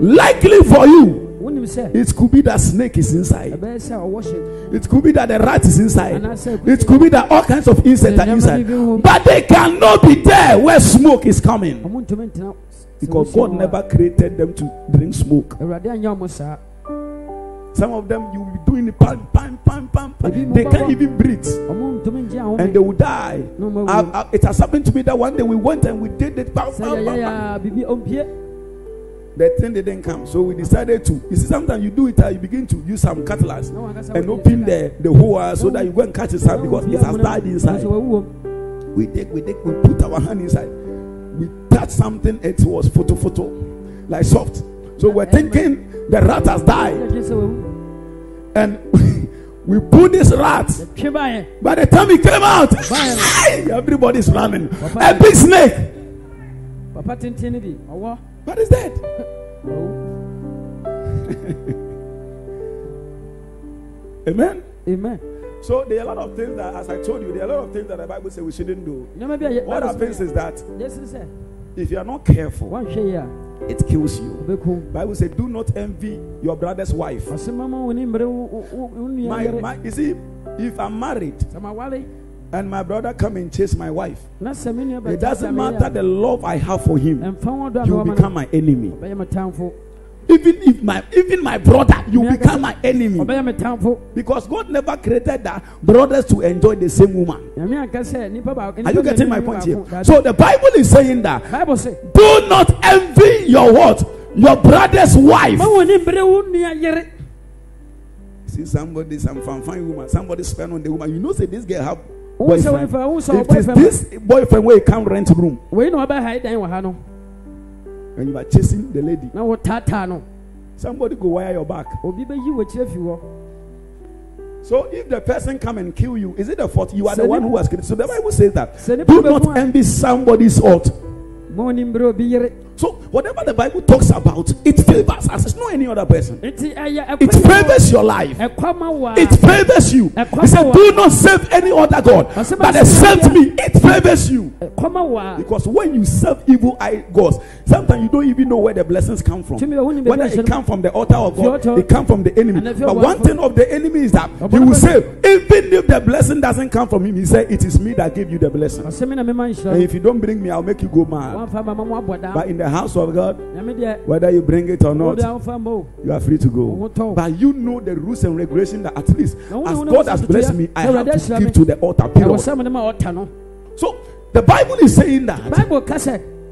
likely for you, it could be that snake is inside. ɛbɛyɛ sɛ ɔwɔ hyɛ It could be that the rat is inside. It could be that all kinds of insects are inside. But they cannot be there where smoke is coming. ɔmo ntumi ntena Because God never created them to drink smoke. awurade anyɛ ɔmo saa Some of them you will be doing it, pam, pam, pam, pam, pam. They can't even breathe. ɔmo ntumi ngye ahome And they will die. I- I- it has happened to me that one day we went and we did it. Bam, bam, bam, bam. The thing didn't come. So we decided to. You see, sometimes you do it, uh, you begin to use some cutlass and open the, the hole uh, so that you go and catch it sika. because it has died inside. sɛ wawu wɔ We take, we take, we put our hand inside. We touch something, it was photo photo, like soft. So we're thinking the rat has died. yɛgye sɛ wawu And we put this rat. By the time he came out, everybody's running. A big snake, papa tenten no bi ɔwɔ but it's dead. Amen. amen So there are a lot of things that, as I told you, there are a lot of things that the Bible says we shouldn't do. nneɛma bi a yɛ What happens is that if you are not careful, woanhwɛ yi a it kills you. Bible says, "Do not envy your brother's wife." My, my, you see, if I'm married and my brother come and chase my wife, na sɛ me nua it doesn't matter the love I have for him. ɛmfa wo dɔ a You will become my enemy. ɔbɛyɛ me tamfo Even if my, even my brother, you become my enemy. ɔbɛyɛ me tamfo Because God never created that brothers to enjoy the same woman. nyame anka sɛ nipa baako Are you getting my point here? So the Bible is saying that do not envy your what? Your brother's wife. ma wo ne mmere wo nua yere See somebody, some fine, woman, somebody spend on the woman. You know, say this girl have boyfriend. If boyfriend- this boyfriend you come rent room wei na ɔbɛha dan wɔ ha no and you are chasing the lady, na wotaataa no somebody go wire your back. obi bɛyi wɔkyerɛ fi hɔ So if the person come and kill you, is it the fault? You are the one who has killed. So the Bible says that do not envy somebody's fault. Berɛ obi So whatever the Bible talks about, it favors us. It's not any other person. It favors your life. ɛkwa ma wo a It favors you. He said, Do not serve any other God, but ma accept me. It favors you. ɛkwa ma wo a Because when you serve evil eye gods, sometimes you don't even know where the blessings come from. Whether it come from the altar of God, it come from the enemy. But one thing of the enemy is that he will say, even if the blessing doesn't come from him, he said, It is me that gave you the blessing. ɔsɛ me na mema And if you don't bring me, I'll make you go mad. But in the house of God, whether you bring it or not, wode amfa ma o you are free to go. But you know the rules and regulations that at least as God has blessed me, I have to give to the altar. Period. sɛ mede ma ɔta no. So the Bible is saying that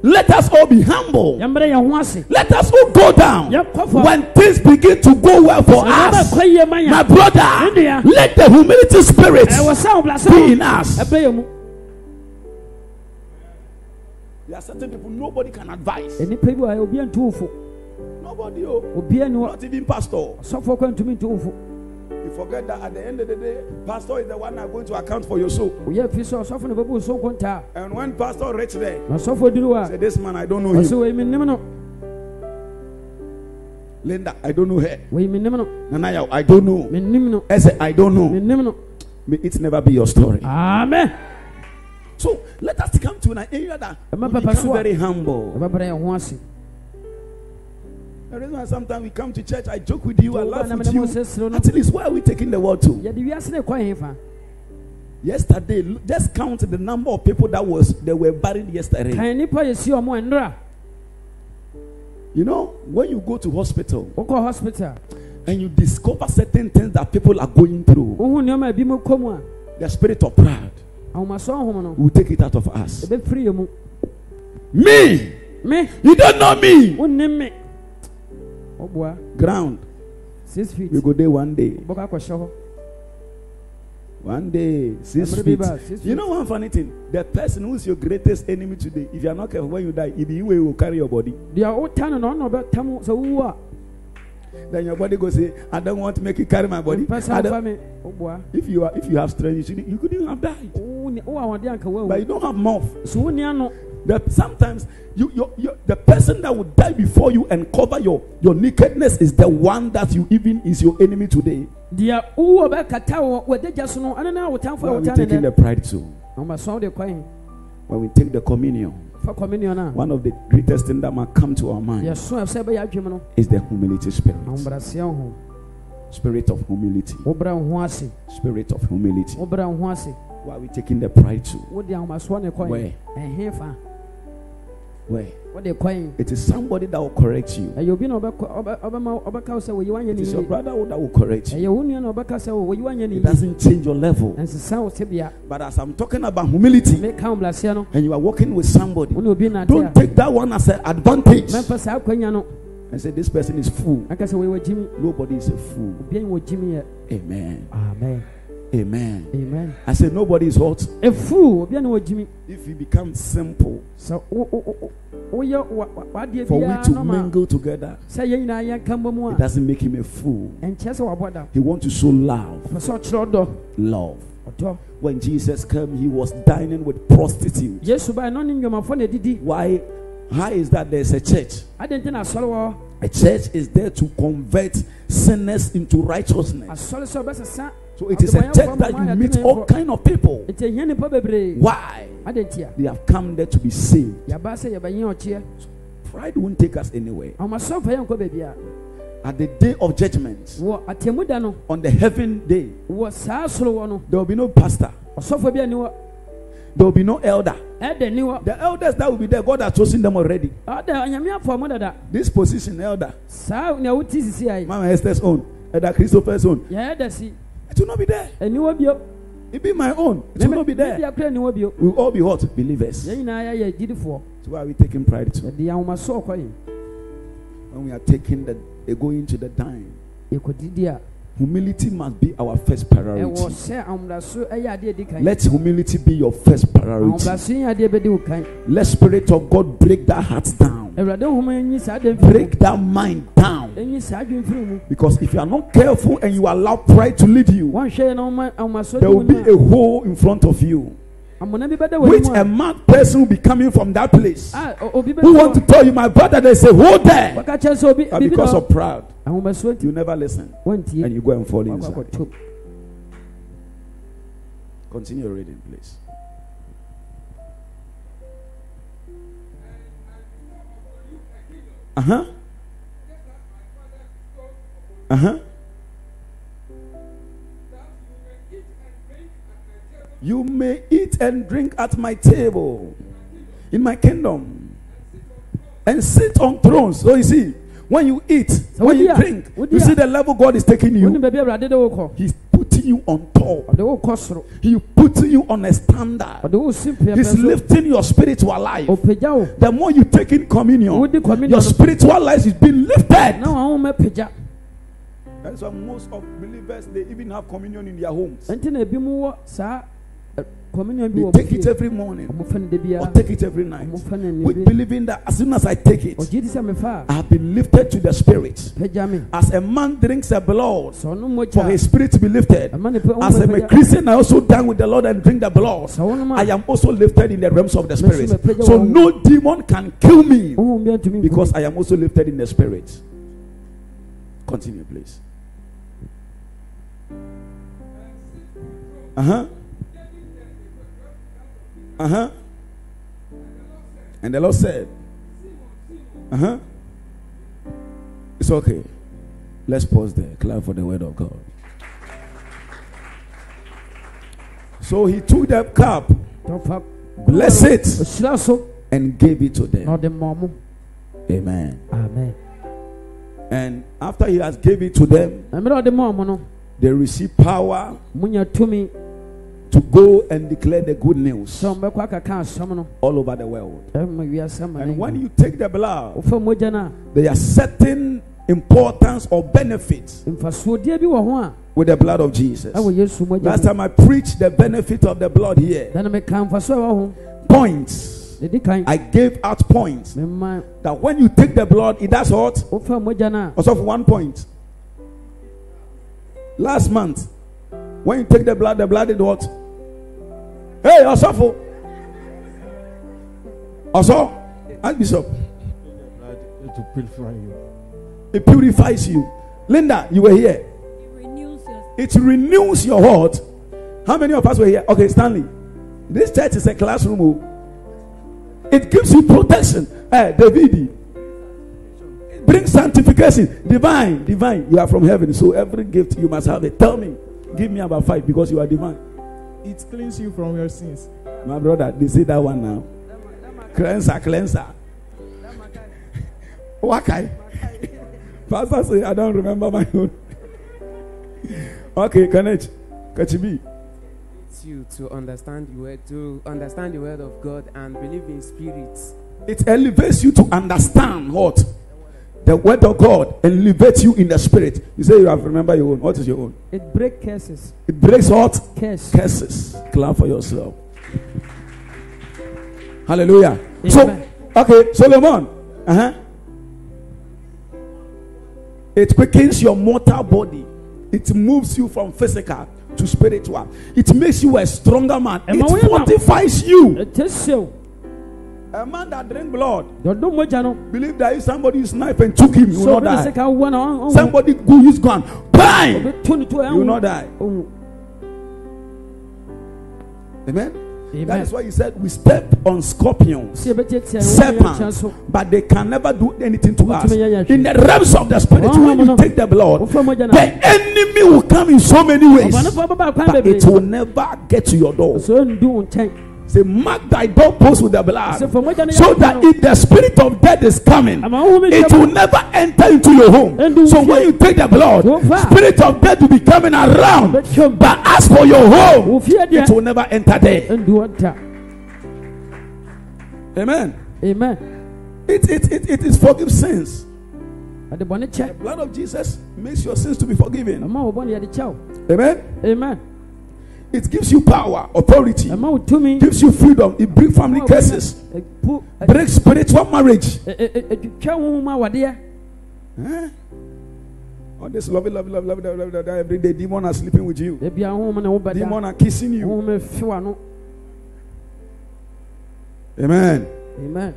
let us all be humble. yɛmmerɛ yɛn ho ase Let us all go down. When things begin to go well for us, kɔ yie ma my brother, let the humility spirit wobla be in us. Ɛbɛ yɛ mu There are certain people nobody can advise. nnipa bi wɔ obi antu wo fo Nobody, oh, obi ani hɔ not even pastor. sɔfoɔ kɔ ntumi ntu wo You forget that at the end of the day, pastor is the one that going to account for your soul. woyɛ fi sɛ ɔsɔfo ne bɛbu wo so nkontaa And when pastor reach there, na ɔsɔfoɔ duru say this man I don't know him. wei menim no Linda, I don't know her. wei menim no Nanaya, I don't know. Ese, I don't know. May it never be your story. amen So let us come to an area that we papa become so a- very humble. ɛbɛbrɛ yɛn ho ase The reason why sometimes we come to church, I joke with you, I laugh with you. sɛ sere no At least where are we taking the world to? yɛde wiase ne kɔ he fa Yesterday, just count the number of people that was they were buried yesterday. kan nnipa yɛsi ɔmo ɛnera You know, when you go to hospital hospital and you discover certain things that people are going through, wohu nneɔma bi mu kɔ mu a the spirit of pride ahomasɔ hom no will take it out of us. ɛbɛfiri yɛ mu Me, me you don't know me. me Ground, six feet we go there one day. bɔkɔ akɔhyɛ hɔ One day, six feet. Six You feet. know one funny thing? The person who's your greatest enemy today, if you are not careful when you die, you will carry your body. deɛ wota no na ɔna ɔbɛtam sɛ wowu a Then your body go say, I don't want to make you carry my body. mpɛ I sɛ don't- wofa me woboa If you are if you have strength, you should you couldn't have died. Oh. Wo ahoɔden anka But you don't have mouth. so wonni ano That sometimes you, you, you the person that would die before you and cover your, your nakedness is the one that you even is your enemy today. deɛ wowu a ɔbɛkata wɔ wadagya so no ɛno na wotamfo Where are we taking the pride to? ɔmasɔn wode kɔ he When we take the communion, fa communion a one of the greatest things that might come to our mind yɛso a sɛ ɛbɛyɛ adwem no is the humility spirit. Spirit of humility. wobrɛ wo ho ase Spirit of humility. Wobrɛ wo ho ase Where are we taking the pride to? wode ahomasoɔ ne kɔ Where? Eh, fa Where? wode kɔ he It is somebody that will correct you. ɛyɛ obi na ɔbɛkɔ- ɔbɛ- ɔbɛma ɔbɛka wo sɛ wɔyi woanyɛ It is your brother that will correct eh, you. ɛyɛ wo nua na ɔbɛka sɛ wɔyi woanyɛ ne It doesn't change your level. Eh, ɛnsesa wo tebea But as I'm talking about humility, meka wo mbraseɛ no and you are working with somebody, wo ne obi nante don't take that one as an advantage I saa akwanya no and say this person is fool. aka sɛ wɔyi wɔgyimi Nobody is a fool. obiani wɔgyimi yɛ Amen. amen Amen. amen I say nobody is hot. ɛfuu obiani wɔgyimi If you become simple woyɛ wa- wa- w'adeɛ for we to mingle together, sɛ yɛn nyinaa yɛnka mbɔ mu a it doesn't make him a fool. ɛnkyerɛ sɛ wabɔ da He wants to show love. pɛ sɛ ɔkyerɛ ɔdɔ Love. When Jesus came, he was dining with prostitutes. yesu baa ɛno ne nnwomafo na ɛdidi Why? How is that there's a church? adɛn nti na asɔre wɔ A church is there to convert sinners into righteousness. Asɔre sɛ ɔbɛsesa So it is a church that you meet all kind of people. nti ɛhia nnipa bebree. Why? adɛn nti a They have come there to be saved. yɛabaa sɛ yɛbɛnyɛ ɔkyeɛ Pride won't take us anywhere. ahomasɔmfa yɛ nkɔ baabi a At the day of judgment, wɔ atemmu da no. on the heaven day, wɔ saa soro wɔ no. there will be no pastor, ɔsɔfoɔ bi ani wɔ there will be no elder. ɛda ni wɔ The elders that will be there, God has chosen them already. ɔda onyame afɔ mo dada. This position, elder, saa nea wote sisi ayi. Mama Esther's own, Elder Christopher's own, yɛyɛ da si it will not be there. ani wɔ bio It be my own, it will not be there. bia kora ani wɔ bio We will all be what? Believers. yɛn nyinaa yɛyɛ gyidifoɔ So why are we taking pride to? yɛde ahomasɔɔ kɔ yi When we are taking the, going to the dine, Humility must be our first priority. sɛ ahobraso ɛyɛ adeɛ di kan Let humility be your first priority. ahobraso yɛ adeɛ bɛdi wo kan Let Spirit of God break that heart down. Awurade nhoma nyi saa adeɛ mfiri mu Break that mind down. ɛnyi saa adwe mfiri mu Because if you are not careful and you allow pride to lead you, wɔnhwɛ yɛ na woma ahomaso there will be a hole in front of you. amona bi bɛda Which a mad person will be coming from that place. a a- obi Who want to tell you, my brother, they say, hole there. wɔka kyerɛ sɛ obi But because of pride, you never listen and you go and fall inside. Continue reading, please. Uh huh. Uh huh. You may eat and drink at my table in my kingdom and sit on thrones. So you see, when you eat, when you drink, you see the level God is taking you. He's putting you on top. ɔde wo kɔ He putting you on a standard. ɔde wo si pɛpɛ He's lifting your spiritual life. The more you take in communion, your spiritual life is being lifted. na wɔn ahoma pagya That's why most of believers they even have communion in their homes. Nti na ebi mu wɔ saa ɛ, communion bi They wɔ take it every morning ɔmo fa no or take it every night. ɔmo fa no With believing that as soon as I take it, ɔgye di sɛ mefa I have been lifted to the spirit. a pagya me As a man drinks a blood for his spirit to be lifted. ɛma ne pɛ As I'm a Christian, I also dine with the Lord and drink the blood. I am also lifted in the realms of the spirit. So no demon can kill me ohun bi ntumi nku because I am also lifted in the spirit. Continue, please. Uh huh. Uh huh. And the Lord said, Uh huh. It's okay. Let's pause there. Clap for the word of God. So he took that cup, blessed it, and gave it to them. ɔde ma ɔmo Amen. amen And after he has gave it to them, na mmerɛ a ɔde ma ɔmo no they receive power to go and declare the good news sɛ ɔmo bɛkɔ akaka asɛm no all over the world. ɛma wiase ma And when you take the blood, wofa mogya no there are certain importance or benefits mfasoɔdeɛ bi wɔ ho a with the blood of Jesus. ɛwɔ yesu mogya Last time I preached the benefit of the blood here. dana meka mfasoɔ a ɛwɔ ho Points. ne di kan I gave out points that when you take the blood, it does what? Also, for one point. Last month, when you take the blood, the blood did what? Hey, Osofo. Also, and Bishop, blood to purify you. it purifies you. Linda, you were here. It renews your It renews your heart. How many of us were here? Okay, Stanley. This church is a classroom. oh. It gives you protection. Hey, David. It brings sanctification. Divine, divine. You are from heaven, so every gift you must have it. Tell me. Give me about five because you are divine. It cleans you from your sins. My brother, they say that one now. Cleanser, cleanser. Wakai. Pastor say I don't remember my own. okay, connect. Kachibi. It's you to understand the word, to understand the word of God and believe in spirits. It elevates you to understand what? The word of God elevates you in the spirit. You say you have remember your own. What is your own? it break curses It breaks what? curse Curses. Clap for yourself. Hallelujah. So, Amen. okay, Solomon. Uh huh. It quickens your mortal body. It moves you from physical to spiritual. It makes you a stronger man. It we are not- fortifies you. A man that drink blood. Deɛ ɔdɔ mogya no believe that if somebody knife and took him, he will not die. sika wowɔ na ɔn- ɔn- Somebody go use gun, bang, ɔbɛto ne to you will not die. Amen. That amen is why he said we step on scorpions, sɛ yɛbɛtiatia wɔn nyɛ serpents, but they can never do anything to us. Wotumi yɛ yɛn In the realms of the spirit, when you take the blood, wofa mogya no the enemy will come in so many ways, ɔbɔnefoɔ bɛba kwan but it will never get to your door. So ndu wo nkyɛn Say, mark thy doorpost with the blood, sɛ fa mogya no so that if the spirit of death is coming, ama wohu bi it will never enter into your home. So when you take the blood, spirit of death will be coming around. But as for your home, it will never enter there. ndu wo nta Amen. amen It, it, it, it is forgive sins. The blood of Jesus makes your sins to be forgiven. ɛma wo bɔne yɛde kyɛw Amen. amen It gives you power, authority, ɛma wo tumi gives you freedom. It breaks family curses, ɛ- pu- ɛ- breaks spiritual marriage. mu awadeɛ Eh? All this lovey, lovey, lovey, lovey, lovey, lovey, lovey, every day, demon are sleeping with you. ebia honhom ne wo bɛda Demon are kissing you. honhom efi w'ano Amen. amen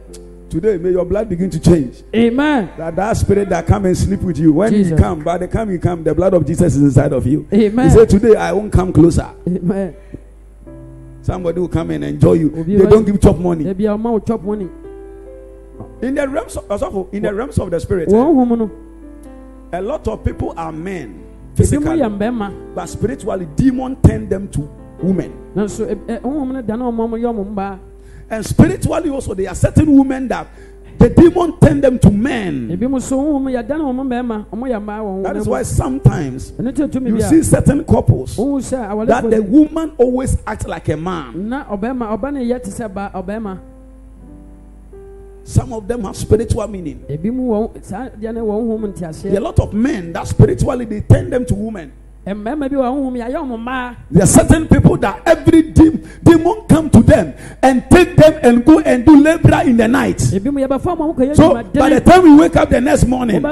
Today, may your blood begin to change. amen That that spirit that come and sleep with you, when Jesus. you come, by the time you come, the blood of Jesus is inside of you. Amen. He said, Today I won't come closer. amen Somebody will come and enjoy you. Obi They don't give chop money. ebia ɔma wo chop money In the realms of, also, in the realms of the spirit, honhom a lot of people are men physically, but spiritually, demon turn them to women. Nanso ɛ- ɛ- honhom no da na ɔma ɔmo yɛ ɔmo mbaa And spiritually, also, there are certain women that the demon turn them to men. ebi mu so honhom yɛ da na ɔmo mbɛrima ɔmo yɛ mbaa wɔn That is why sometimes you see certain couples that the woman always acts like a man. na ɔbɛrima ɔba ne yɛ te sɛ ba Some of them have spiritual meaning. ebi mu wɔn saa deɛ ne wɔn honhom There are a lot of men that spiritually they turn them to women. Mmarima bi wɔ honhom yɛayɛ ɔmo mbaa There are certain people that every dem- demon come to them and take them and go and do labor in the night. ebi mu yɛbɛfa ɔmo kɔ yɛ So by the time you wake up the next morning,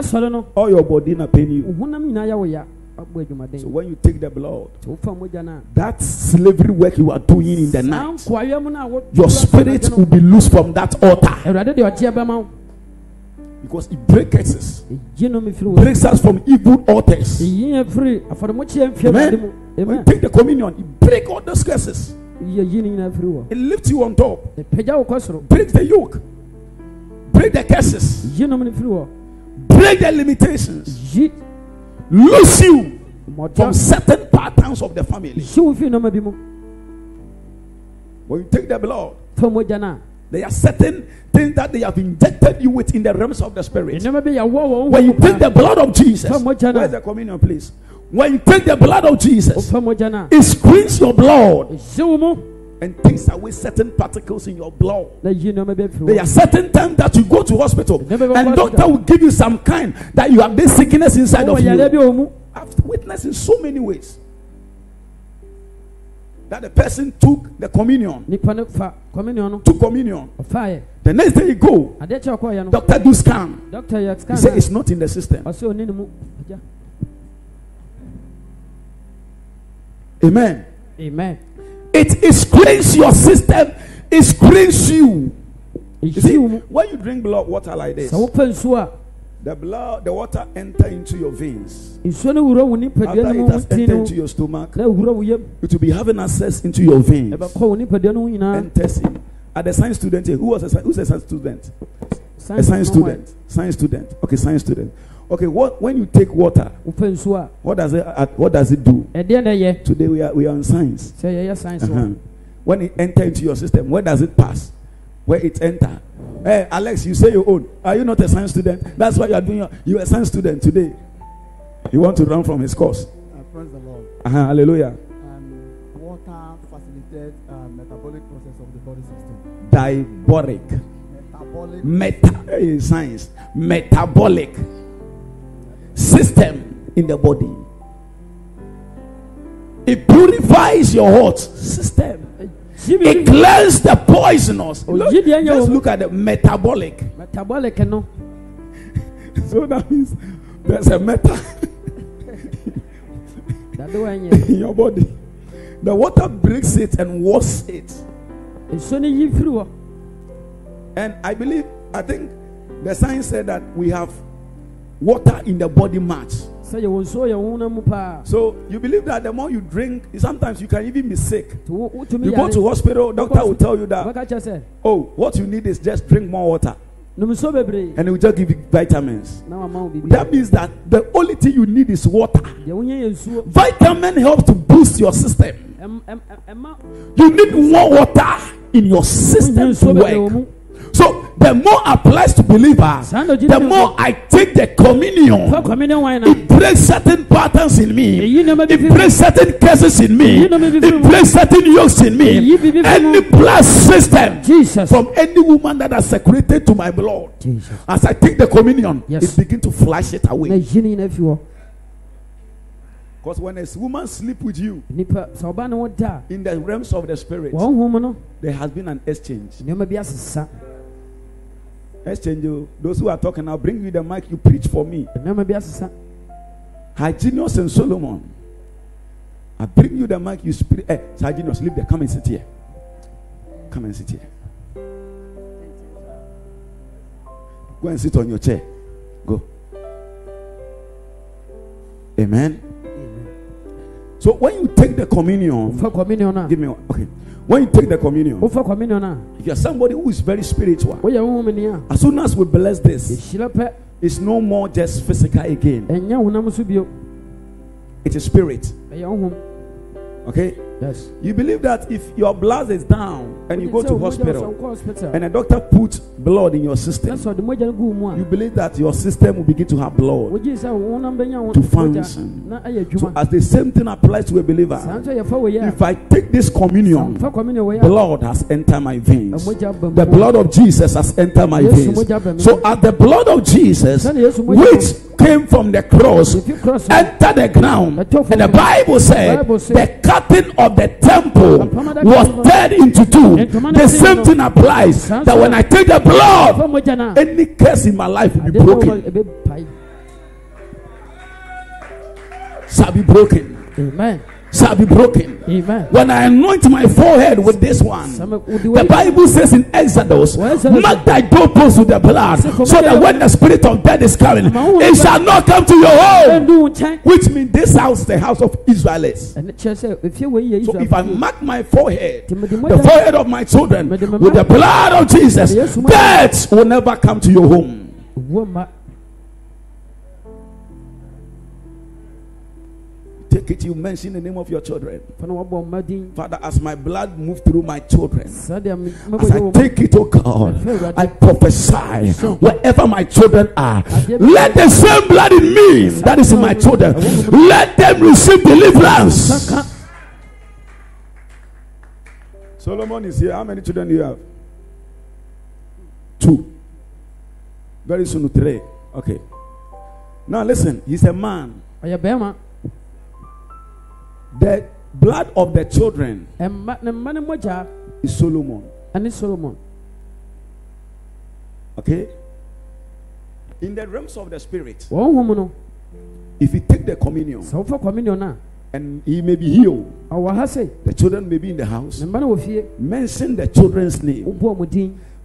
all your body not pain you. honam nyinaa yɛ wo ya ɔbɔ So when you take the blood, nti wofa mogya no a that slavery work you are doing in the night, nkoayɛ mu no a wo- your spirit will be loose from that altar because it breaks us, ɛgye no me firi wo. Breaks us from evil altars. ɛyi yɛ firi afɔdemɔkyeɛ mfie Amen. When you take the communion, it breaks all those curses. yɛyi no nyinaa firi wɔ It lifts you on top, ɛpagya wo kɔ soro. Breaks the yoke, break the curses, yi nom no firi wɔ break the limitations, yi loose you from certain patterns of the family. yi wo firi nɔma bi When you take the blood, fa mogya no a there are certain things that they have injected you with in the realms of the spirit. nneɛma bi yɛwɔ wɔ When you take the blood of Jesus, Fa mogya no. where's the communion, please? When you take the blood of Jesus, wofa mogya no a it screens your blood ɛhye wo mu and takes away certain particles in your blood. na yi nneɛma bi afiri There are certain times that you go to hospital and doctor will give you some kind that you have this sickness inside of wɔ yare bi you. I've witnessed in so many ways that the person took the communion, nipa no fa communion no took communion. ɔfaeɛ The next day you go, no doctor do scan. doctor He said it's not in the system. mu Amen. amen It, it screens your system. It screens you. You see, when you drink blood water like this, a the blood, the water enter into your veins. nsuo no wura wo nipadua After it has entered into your stomach, na ɛwura wo yam it will be having access into your veins. ɛbɛkɔ wo nipadua no ho nyinaa Enters in. At the science student here, who was a, who's a science student? A Science science no student. Science student. Okay, science student. Okay, what when you take water, a what does it uh, what does it do? ɛdeɛ na ɛyɛ Today we are we are on science. science Uh-huh. When it enters into your system, where does it pass? Where it enter? Hey, Alex, you say your own. Are you not a science student? That's why you are doing. Your, you are a science student today. You want to run from his course. Uh, praise the Lord. Uh-huh, hallelujah. Um, water facilitates uh, metabolic process of the body system. Diabolic. Metabolic. Meta eh, science. Metabolic system in the body. It purifies your heart system. It cleans the poisonous. Oh, Look, gyi deɛ nyɛ Let's look at the metabolic. metabolic no So that means there's a metal dade wa nyɛ in your body. The water breaks it and washes it. nsuo no yi firi hɔ And I believe, I think the science said that we have water in the body much. So you believe that the more you drink, sometimes you can even be sick. You go to hospital, doctor will tell you that, oh, what you need is just drink more water. And it will just give you vitamins. That means that the only thing you need is water. Vitamin helps to boost your system. You need more water in your system to work. So the more applies to believers, Saa na ogyi the more I take the communion. fa communion wine na It breaks certain patterns in me. It breaks certain curses in me. Èyí nneɛma bi fi It breaks certain yokes in me. Èyí bi bi. Any blood system Jesus. from any woman that has secreted to my blood. Jesus. As I take the communion, Yes. it begin to flash it away. yi ne nyinaa fi hɔ Because when a woman sleep with you nipa sɛ ɔbaa ne wo da in the realms of the spirit, a wɔn ho mu no there has been an exchange. Nneɛma bi asesa Exchange. Those who are talking, I'll bring you the mic. You preach for me. nneɛma bi asesa Hygienius and Solomon. I bring you the mic. You speak. Eh, Hygienius, leave there. Come and sit here. Come and sit here. Go and sit on your chair. Go. Amen. So when you take the communion, wofa communion a give me one. Okay. When you take the communion, wofa communion a if you're somebody who is very spiritual, woyɛ honhomni a as soon as we bless this, it's no more just physical again. ɛnyɛ honam so bio It is spirit. Okay. Yes. You believe that if your blood is down and you go to sɛ wo mogya wɔ hospital sɛ wokɔ hospital. and a doctor puts blood in your system, sɛ ɔde mogya no gu mu a you believe that your system will begin to have blood. wogye sɛ wo honam bɛnya wo To function. So as the same thing applies to a believer, nso yɛfa wɔ yɛ if I take this communion, fa communion wɔ yɛ blood has entered my veins. mogya ba mu The blood of Jesus has entered my veins. mogya ba mu So at the blood of Jesus, which came from the cross, cross entered the ground, and the. Bible said the curtain of the temple was teared into two. The same thing applies that when I take the blood, any curse in my life will be broken. Shall be broken. amen Shall be broken. amen When I anoint my forehead with this one, Sɛ me- wode the Bible says in Exodus, mark thy doorpost with the blood, so that when the spirit of death is coming, it shall not come to your home. ɛndu wo nkyɛn Which means this house, the house of Israelites. ɛne kyerɛ sɛ efie wɔ yi yɛ So if I mark my forehead, the forehead of my children, with the blood of Jesus, Mede Yesu mogya- death will never come to your home. Take it, you mention the name of your children. fa na wabɔ mma din Father, as my blood move through my children, saa deɛ me- as I take it, oh God, I prophesy wherever my children are, let the same blood in me that is in my children, let them receive deliverance. Solomon is here. How many children do you have? Two. Very soon, three. Okay. Now listen, he's a man. The blood of the children ɛmma ne mma ne mogya is Solomon. ɛne solomon Okay? In the realms of the spirit, if you take the communion sɛ wofa communion and he may be healed, the children may be in the house. ne mma no wɔ Mention the children's name.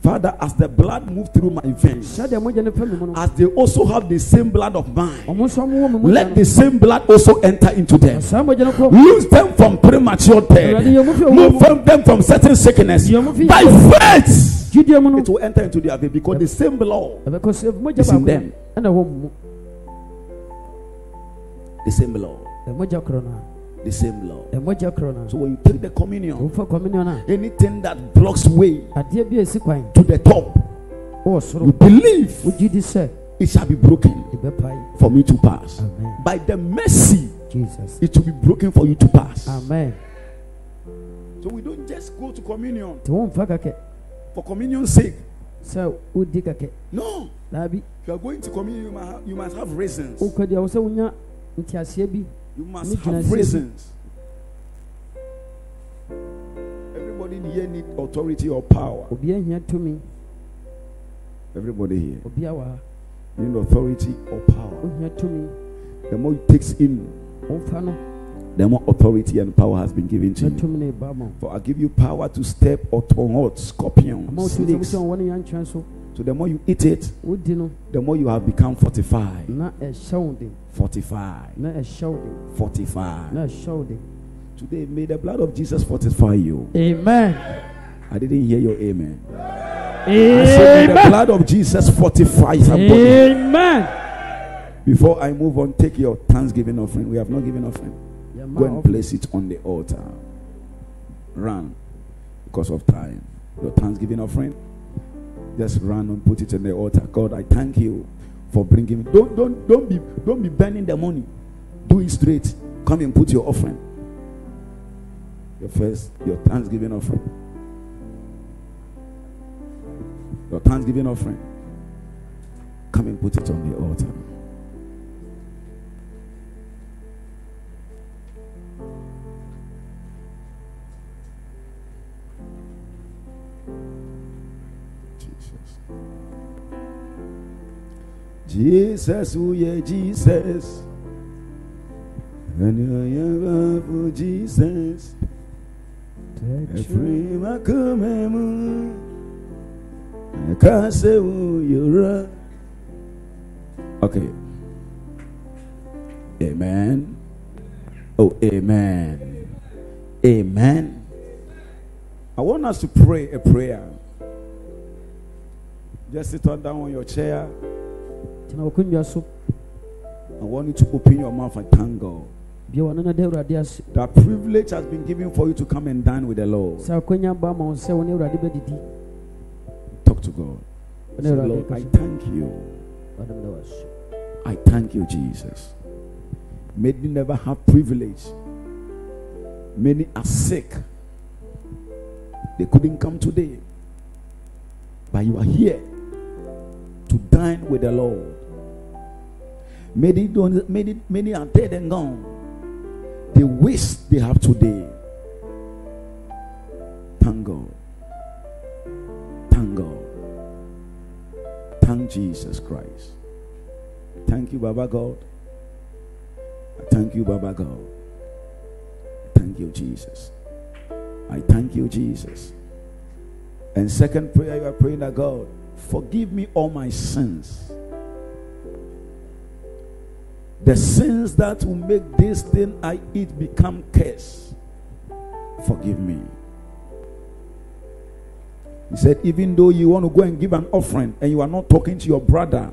Wobɔ ɔmo din Father, as the blood move through my veins, saa deɛ mogya no fa me mu no. as they also have the same blood of mine, ɔmo nso ɔmo wɔ me mogya let the same blood also enter into them. saa mogya no kɔ Lose them from premature death. Awurade, yɛn mu fi owó Move from them from certain sickness. Yɛn mu fi- By faith, gyidie mu no. it will enter into their veins because the same blood, sɛ in them. ɛna ɛwɔ mo. Mu the same blood, ɛmogya korɔ no the same blood. a ɛmogya korɔ So when you take the communion, anything that blocks way adeɛ bi a ɛsi to the top, you believe wogye di sɛ it shall be broken for me to pass. amen. By the mercy, jesus. it will be broken for you to pass. amen. So we don't just go to communion nti womfa kakɛ for communion's sake. So No. If you are going to communion, you you must have reasons. Wokɔ deɛ wo sɛ wonya nteaseɛ bi You must have reasons. Everybody here need authority or power. obi ahia tumi Everybody here obi a wɔ ha need authority or power. The more it takes in, the more authority and power has been given to you. tumi no ɛba ma wo For I give you power to step or to hurt scorpions, snakes. Wosɛ wɔne yɛantwɛn so the more you eat it, the more you have become fortified. na ɛhyɛ wo den Fortified. na ɛhyɛ wo den Fortified. na ɛhyɛ wo Today, may the blood of Jesus fortify you. amen I didn't hear your amen. I said, may the blood of Jesus fortify somebody. amen Before I move on, take your thanksgiving offering. We have not given offering. Yɛma Go and wo- place it on the altar. Run because of time. Your thanksgiving offering. Just run and put it in the altar. God, I thank you for bringing me. Don't don't don't be don't be burning the money. Do it straight. Come and put your offering. Your first your Thanksgiving offering. Your Thanksgiving offering. Come and put it on the altar. Jesus, oh yeah, Jesus. And I for Jesus. Every makamemu. I can't say who you're right. Okay. Amen. Oh, amen. Amen. I want us to pray a prayer. Just sit on down on your chair. Tena wakonnwa so I want you to open your mouth and thank God. bia wɔne no da awurade ase That privilege has been given for you to come and dine with the Lord. sɛ akwanya ba ma wo sɛ wo ne awurade bɛdidi Talk to God. Say, Lord, I thank you. Awurade meda wo ase I thank you, Jesus. Many never have privilege. Many are sick. They couldn't come today. But you are here to dine with the Lord. Many don't many many are dead and gone. The waste they have today. Thank God. Thank God. Thank Jesus Christ. Thank you, Baba God. Thank you, Baba God. Thank you, Jesus. I thank you, Jesus. And second prayer, you are praying that God, forgive me all my sins. The sins that will make this thing I eat become curse. Forgive me. He said, even though you want to go and give an offering and you are not talking to your brother,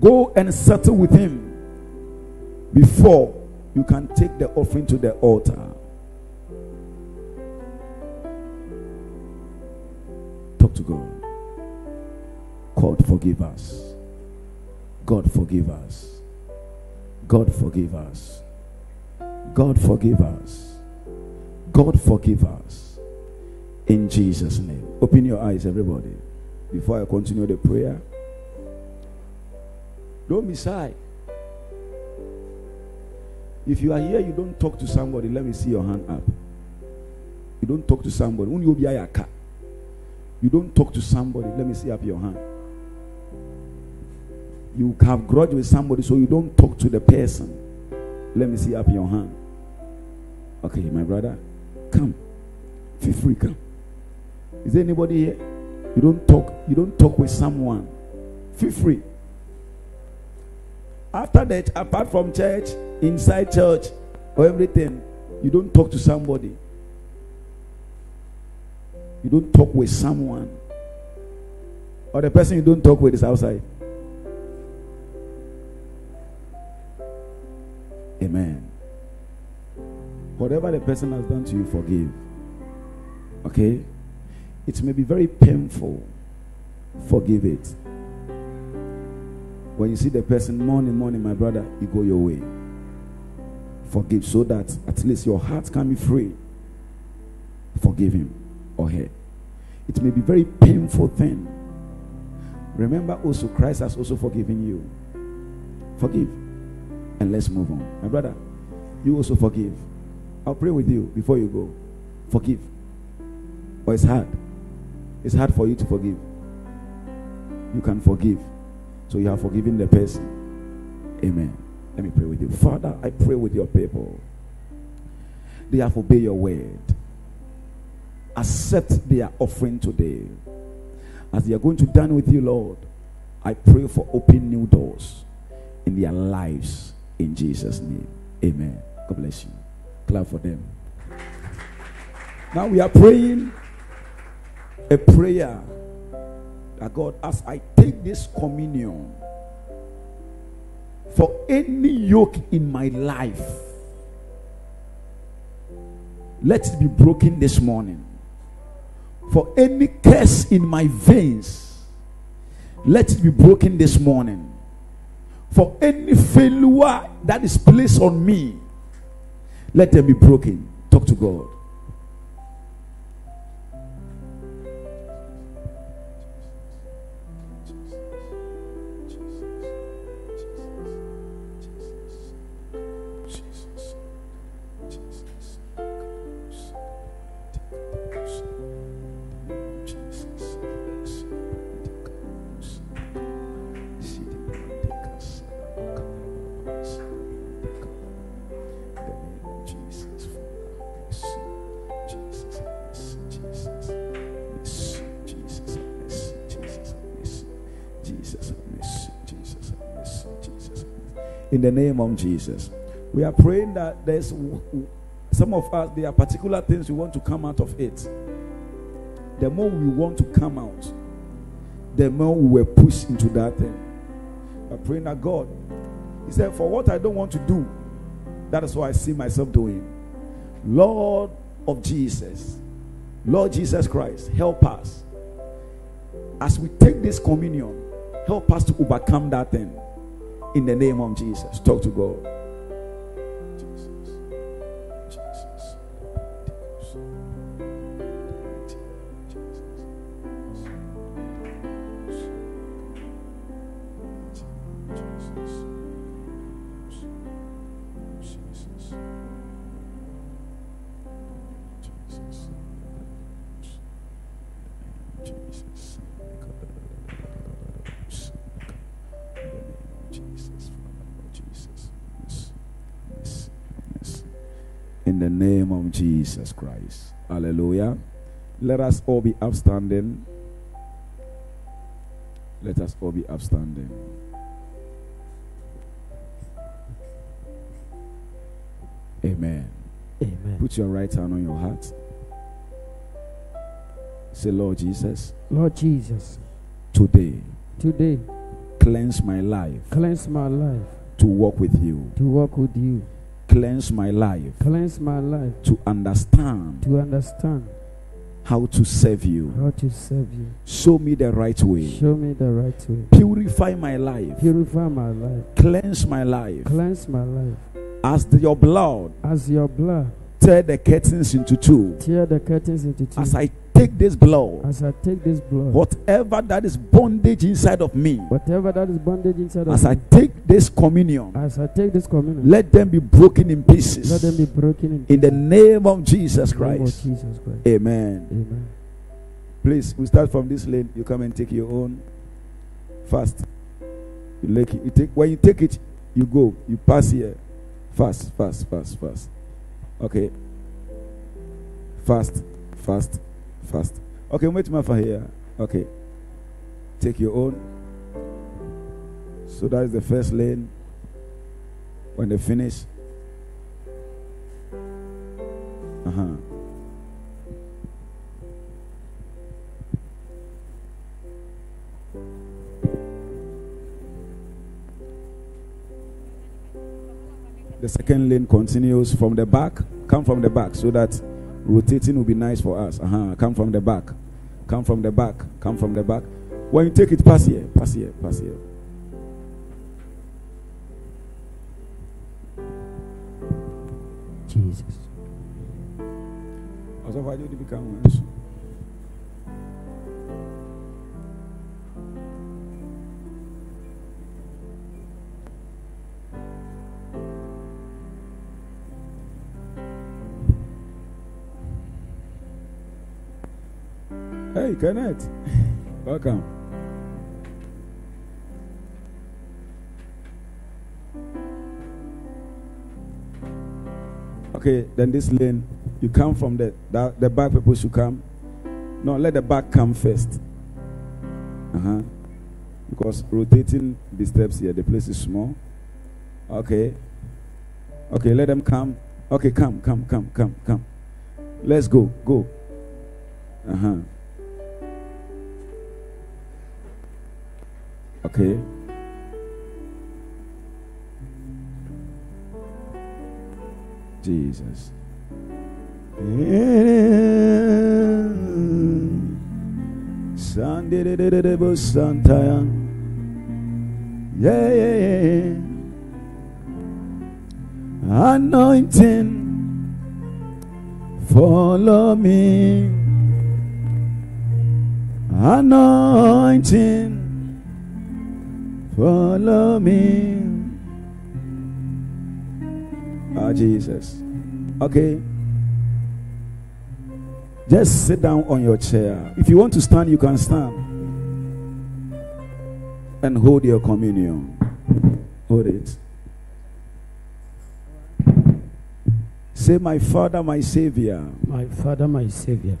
go and settle with him before you can take the offering to the altar. Talk to God. God, forgive us. God, forgive us. God, forgive us. God, forgive us. God, forgive us. In Jesus' name. Open your eyes, everybody. Before I continue the prayer, don't be shy. If you are here, you don't talk to somebody, let me see your hand up. You don't talk to somebody. You don't talk to somebody, let me see up your hand. You have grudge with somebody, so you don't talk to the person. Let me see up your hand. Okay, my brother, come. Feel free, come. Is there anybody here? You don't talk, you don't talk with someone. Feel free. After that, apart from church, inside church, or everything, you don't talk to somebody. You don't talk with someone. Or the person you don't talk with is outside. Amen. Whatever the person has done to you, forgive. Okay? It may be very painful. Forgive it. When you see the person morning, morning, my brother, you go your way. Forgive so that at least your heart can be free. Forgive him or her. It may be very painful thing. Remember also Christ has also forgiven you. Forgive. And let's move on. My brother, you also forgive. I'll pray with you before you go. Forgive. Or it's hard. It's hard for you to forgive. You can forgive. So you have forgiven the person. Amen. Let me pray with you. Father, I pray with your people. They have obeyed your word. Accept their offering today. As they are going to dine with you, Lord, I pray for open new doors in their lives in Jesus' name. Amen. God bless you. Clap for them. Now we are praying a prayer that God, as I take this communion, for any yoke in my life, let it be broken this morning. For any curse in my veins, let it be broken this morning. For any failure that is placed on me, let them be broken. Talk to God. In the name of Jesus, we are praying that there's some of us, there are particular things we want to come out of it. The more we want to come out, the more we were pushed into that thing. We're praying that God, He said, For what I don't want to do, that is what I see myself doing. Lord of Jesus, Lord Jesus Christ, help us. As we take this communion, help us to overcome that thing. In the name of Jesus. Talk to God. In the name of Jesus Christ. Hallelujah. Let us all be upstanding. Let us all be upstanding. Amen. Amen. Put your right hand on your heart. Say, Lord Jesus, Lord Jesus, today today cleanse my life cleanse my life to walk with you. to walk with you. Cleanse my life Cleanse my life to understand to understand how to serve you. how to serve you. Show me the right way. Show me the right way. Purify my life. Purify my life. Cleanse my life. Cleanse my life. As the- your blood As your blood tear the curtains into two. tear the curtains into two. As I take this blood, As I take this blood, whatever that is bondage inside of me, whatever that is bondage inside of me, as I me, take this communion, as I take this communion, let them be broken in pieces. let them be broken in, In the name of Jesus the name of Jesus Christ. Amen. Amen. Please, we start from this lane. You come and take your own fast. You like it. You take when you take it, you go. You pass here. Fast, fast, fast, fast. Okay. Fast, fast, fast. Okay, wait for here. Okay. Take your own. So that is the first lane. When they finish. Uh-huh. The second lane continues from the back. Come from the back so that rotating will be nice for us. Uh-huh. Come from the back. Come from the back. Come from the back. When you take it, pass here. Pass here. Pass here. Jesus. Also, why did you become one? Hey, Kenneth. Welcome. Okay, then this lane, you come from the the, the back people should come. No, let the back come first. Uh-huh. Because rotating the steps here, the place is small. Okay. Okay, let them come. Okay, come, come, come, come, come. Let's go, go. Uh-huh. Okay. Jesus. Santaya. Yeah, yeah, yeah. Anointing, follow me. Anointing, follow me. Ah, Jesus. Okay. Just sit down on your chair. If you want to stand, you can stand. And hold your communion. Hold it. Say, My Father, my Savior, My Father, my Savior,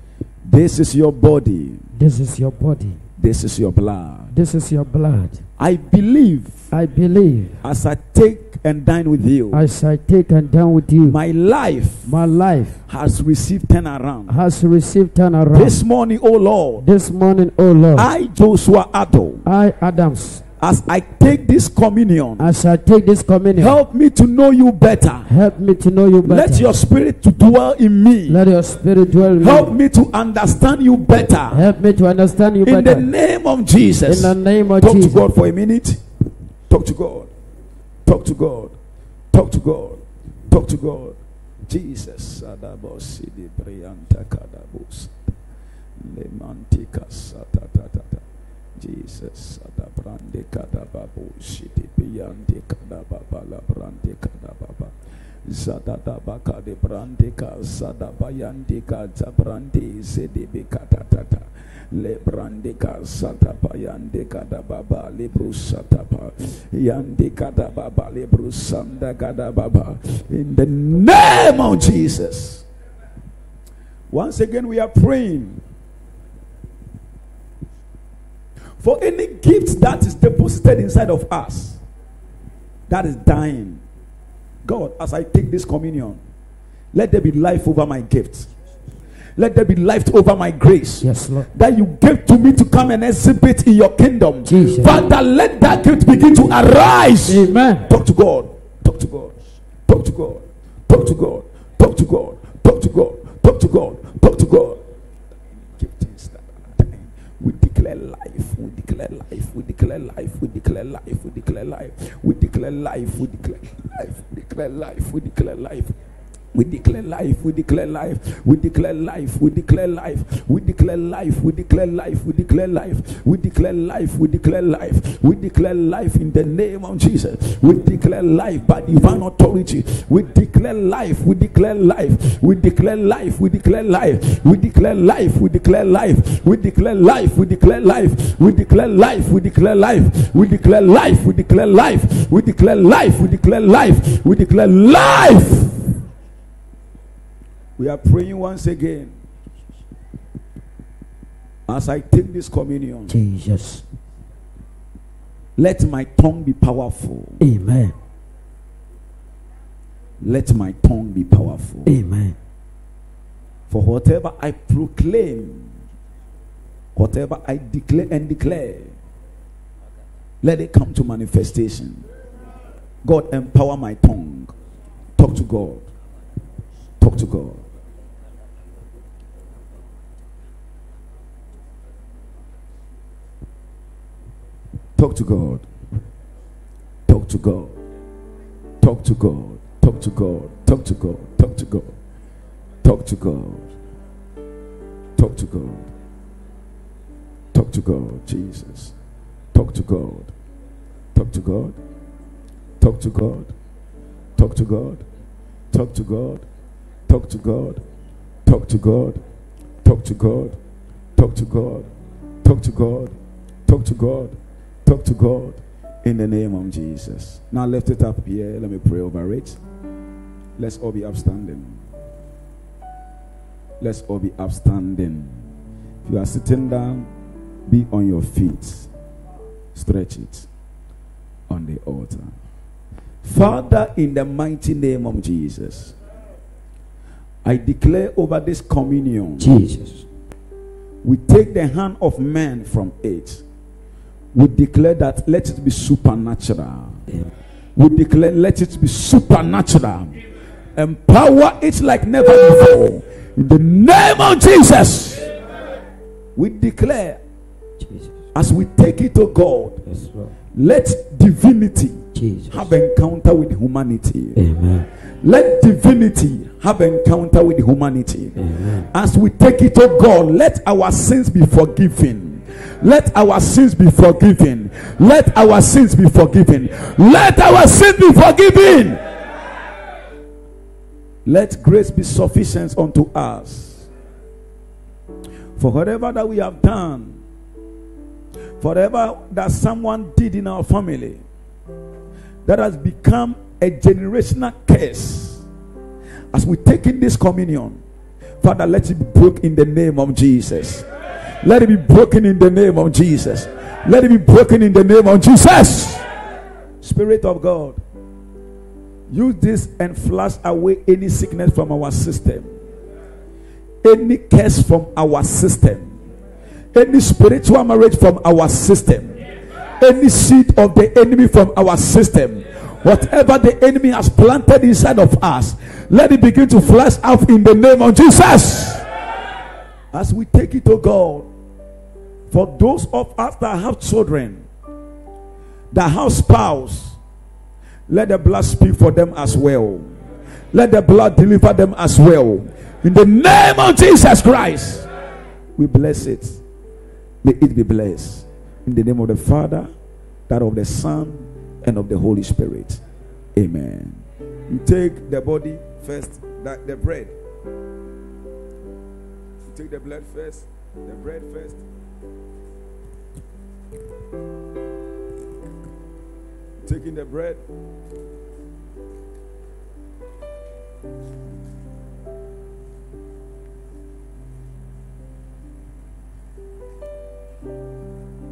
this is your body, this is your body, this is your blood. this is your blood. I believe I believe as I take and dine with you, as I take and down with you, my life my life has received turnaround. has received turnaround. This morning, oh Lord, This morning, oh Lord, I, Joshua Addo, I, Adams, as I take this communion, as I take this communion, help me to know you better. help me to know you better. Let your spirit to dwell in me. Let your spirit dwell in Help me. me to understand you better. Help me to understand you In the name of Jesus. In the name of Talk to God for a minute. Talk to God. Talk to God. Talk to God. Talk to God. Jesus. Lemantika. Jesus. Sadabrande, Kadababo, Sidi, Biante, Kadababa, Labrande, Kadababa. Zadadabaka de brandeka, Zadabayandeka, Zabrande, Zedebe Katatata. Lebrandeka satapa yandeka da baba lebru satapa yandeka da baba lebru sanda gada baba in the name of Jesus. Once again, we are praying for any gift that is deposited inside of us that is dying. God, as I take this communion, let there be life over my gift. Let there be life over my grace Yes, Lord. that you gave to me to come and exhibit in your kingdom. Jesus. Father, let that gift begin to arise. Amen. Talk to God. Talk to God. Talk to God. Talk to God. Talk to God. Talk to God. Talk to God. Talk to God. Giftings that are dying. We declare life. We declare life. We declare life. We declare life. We declare life. We declare life. We declare life. We declare life. We declare life. We declare life, we declare life, we declare life, we declare life, we declare life, we declare life, we declare life, we declare life, we declare life, we declare life in the name of Jesus. We declare life by divine authority. We declare life, we declare life, we declare life, we declare life, we declare life, we declare life, we declare life, we declare life, we declare life, we declare life, we declare life, we declare life, we declare life, we declare life, we declare life. We are praying once again. As I take this communion, Jesus. let my tongue be powerful. Amen. Let my tongue be powerful. Amen. For whatever I proclaim, whatever I declare and declare, let it come to manifestation. God, empower my tongue. Talk to God. Talk to God. Talk to God. Talk to God. Talk to God. Talk to God. Talk to God. Talk to God. Talk to God. Talk to God. Talk to God, Jesus. Talk to God. Talk to God. Talk to God. Talk to God. Talk to God. Talk to God. Talk to God. Talk to God. Talk to God. Talk to God. Talk to God. Talk to God. In the name of Jesus. Now lift it up here. Let me pray over it. Let's all be upstanding. Let's all be upstanding. If you are sitting down, be on your feet. Stretch it on the altar. Father, in the mighty name of Jesus, I declare over this communion, Jesus. we take the hand of man from it. We declare that let it be supernatural. We declare let it be supernatural. Empower it like never before. In the name of Jesus, we declare As we take it to God, Yes, let divinity Jesus. have encounter with humanity. Amen. Let divinity have encounter with humanity. Amen. As we take it to God, let our sins be forgiven. Let our sins be forgiven. Let our sins be forgiven. Let our sins be forgiven. Let grace be sufficient unto us. For whatever that we have done, whatever that someone did in our family, that has become a generational curse. As we take in this communion, Father, let it be broken in the name of Jesus. Let it be broken in the name of Jesus. Let it be broken in the name of Jesus. Spirit of God, use this and flush away any sickness from our system, any curse from our system, any spiritual marriage from our system, any seed of the enemy from our system. Whatever the enemy has planted inside of us, let it begin to flash out in the name of Jesus. As we take it to God, for those of us that have children, that have spouse, let the blood speak for them as well. Let the blood deliver them as well. In the name of Jesus Christ, we bless it. May it be blessed. In the name of the Father, that of the Son, and of the Holy Spirit. Amen. You take the body first, that the bread. You take the blood first, the bread first. Taking the bread.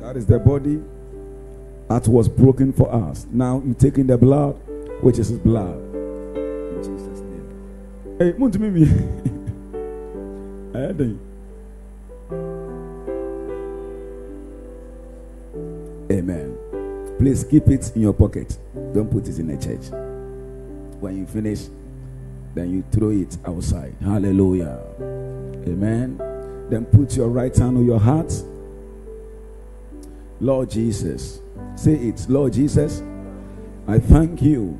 That is the body that was broken for us. Now you taking the blood, which is his blood. In Jesus' name. Hey, Please keep it in your pocket. Don't put it in the church. When you finish, then you throw it outside. Hallelujah. Amen. Then put your right hand on your heart. Lord Jesus. Say it. Lord Jesus, I thank you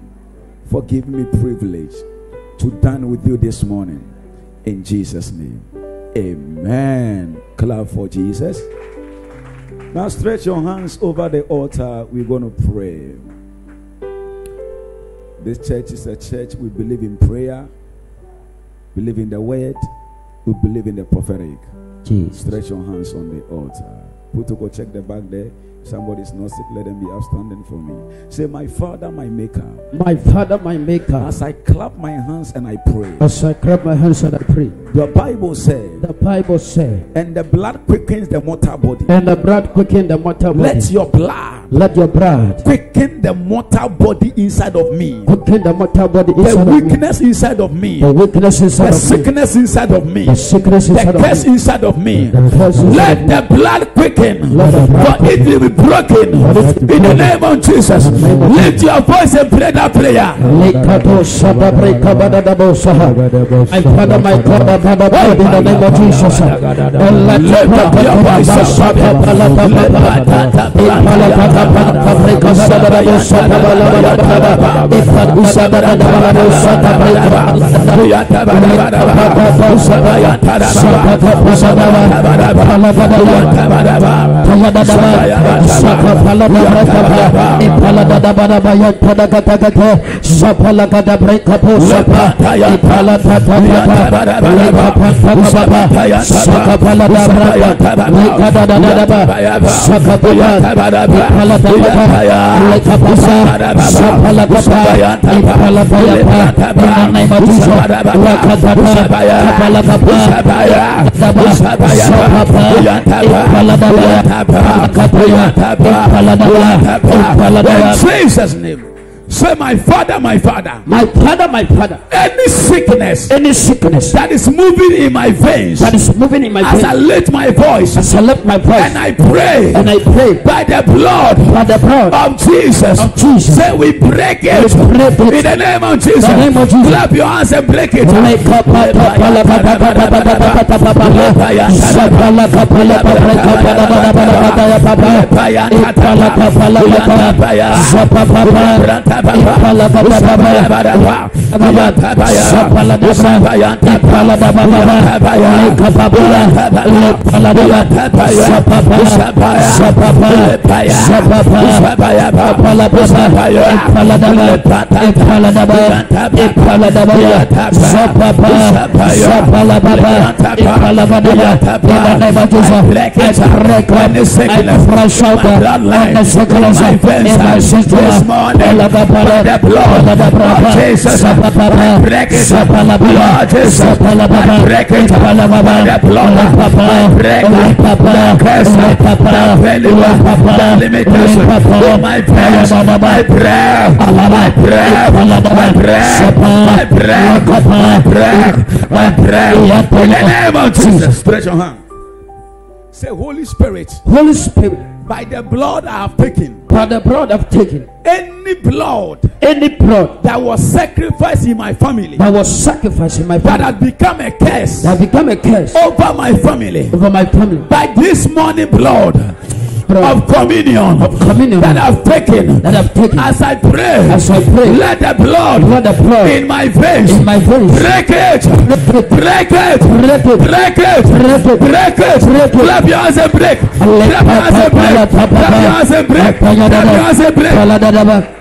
for giving me privilege to dine with you this morning. In Jesus' name. Amen. Clap for Jesus. Now stretch your hands over the altar. We're going to pray. This church is a church we believe in prayer, believe in the word, we believe in the prophetic. Jesus. Stretch your hands on the altar. Put to go check the back there. Somebody's not sick, let them be outstanding for me. Say, My Father, my Maker. My Father, my Maker, As I clap my hands and I pray, as I clap my hands and I pray, the Bible says, the Bible says, and the blood quickens the mortal body. and the blood quickens the mortal body. Let your blood Let your blood quicken the mortal body inside of me. quicken the mortal body The inside me. weakness inside of me. The weakness inside The of me. sickness inside of me. The sickness The inside of curse inside of me. The curse inside of Let the blood quicken. Let the blood For it will be broken. In the name of Jesus. Lift your voice and pray that prayer. Lekato shada breka bada da bo saha. I Father, my God, I Father, God, in the name of Jesus. And let the your voice. Shaka In Jesus' name. Say, my father, my father. My father, my father. Any sickness Any sickness that is moving in my veins that is moving in my as I lift my voice as I lift my voice and I pray and I pray by the blood by the blood of Jesus. of Jesus. Say we break it We break it. in the name of Jesus. In the name of Jesus. Clap your hands and break it. This morning, by the blood of Jesus, I break it. Lord Jesus, I break it. By the blood, I break the curse, the failure, the limitation of my veins, my breath, my breath, my breath, my breath, my breath, my breath. In the name of Jesus, stretch your hand. Say, Holy Spirit, Holy Spirit, by the blood I have taken, by the blood I've taken, any blood any blood that was sacrificed in my family that was sacrificed in my that family, has become a curse that become a curse over my family. over my family, by this morning blood of communion of communion that I've taken that I've taken, as I pray as I pray, let the blood let the blood in my veins in my veins break it break it, break it break it, break it break it, break it break it. clap your hands and break clap your hands and break clap your hands and break clap your hands and break.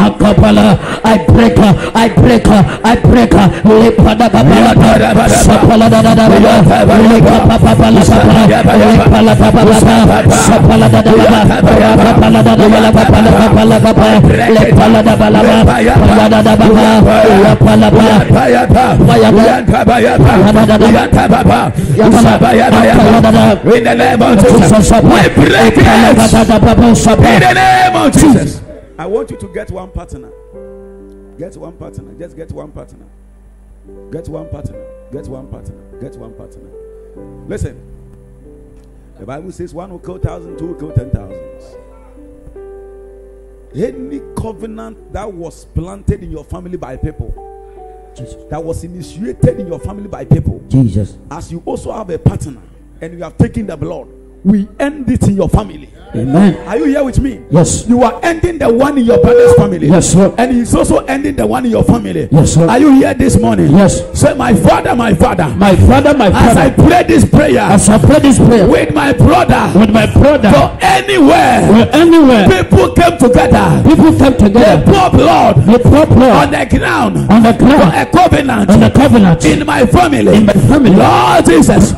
Akapala, I break her, I break her, I break her. Lepada babala, sapala da da da da, lepa papa pala papa, lepala papa papa, sapala da da da, rapala da da bala pala pala papa, lepala da bala pala da da baba, rapala pa, In the name of Jesus, we break it. In the name of Jesus. I want you to get one partner. Get one partner. Just get one partner. Get one partner. Get one partner. Get one partner. Listen. The Bible says one will kill thousand, two will kill ten thousands. Any covenant that was planted in your family by people, that was initiated in your family by people, Jesus, as you also have a partner and you have taken the blood, we end it in your family. Amen. Are you here with me? Yes, You are ending the one in your brother's family. yes, sir. And he's also ending the one in your family. Yes, sir. Are you here this morning? Yes. Say, my father, my father. My father, my As I father, pray this prayer as I pray this prayer with my brother, with my brother, for anywhere where anywhere people came together, people they together, pour blood they pour blood on the ground on the for ground, a covenant on the covenant in my family. in my family. Lord Jesus,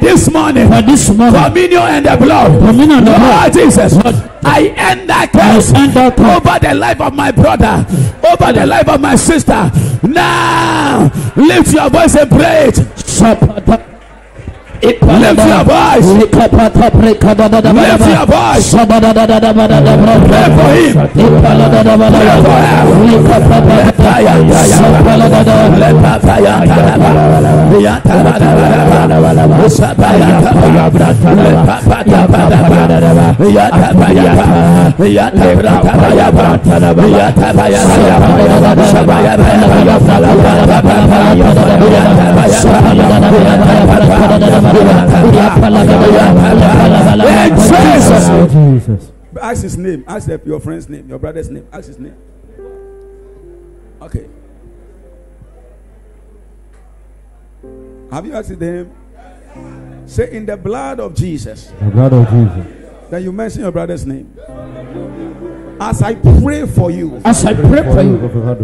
this morning, For this moment, communion and the blood. Communion and the blood. Lord Jesus, Lord. I end that I curse end that curse. over the life of my brother, over the life of my sister. Now, lift your voice and pray it. Lift your voice. Lift your voice. Pray brada. for him. Ipaladadabadaba. Likapapa. Sapaladada. In Jesus. Ask his name. Ask your friend's name, your brother's name. Ask his name. Okay. Have you asked him? Say, in the blood of Jesus. The blood of Jesus. That you mention your brother's name. As I pray for you, As I pray for you,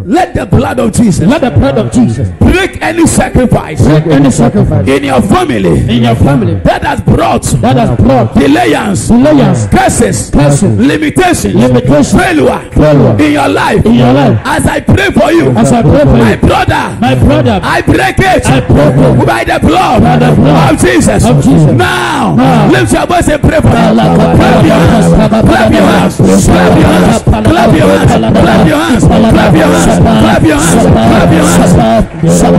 let the blood of Jesus let the blood of Jesus break break any sacrifice Break any sacrifice in your family in your family that has brought that has brought delayance, delayance, curses, curses, limitations, Limitation. failure, Failure. in your life. in your life. As I pray for you, As I pray for you, my brother, my brother, I break it I break it by the blood, By the blood of Jesus. of Jesus. Now, Now. lift your voice and pray for me. Clap your hands, clap your hands, clap your hands, clap your hands, clap your hands, clap your hands, clap your hands, clap your hands. Say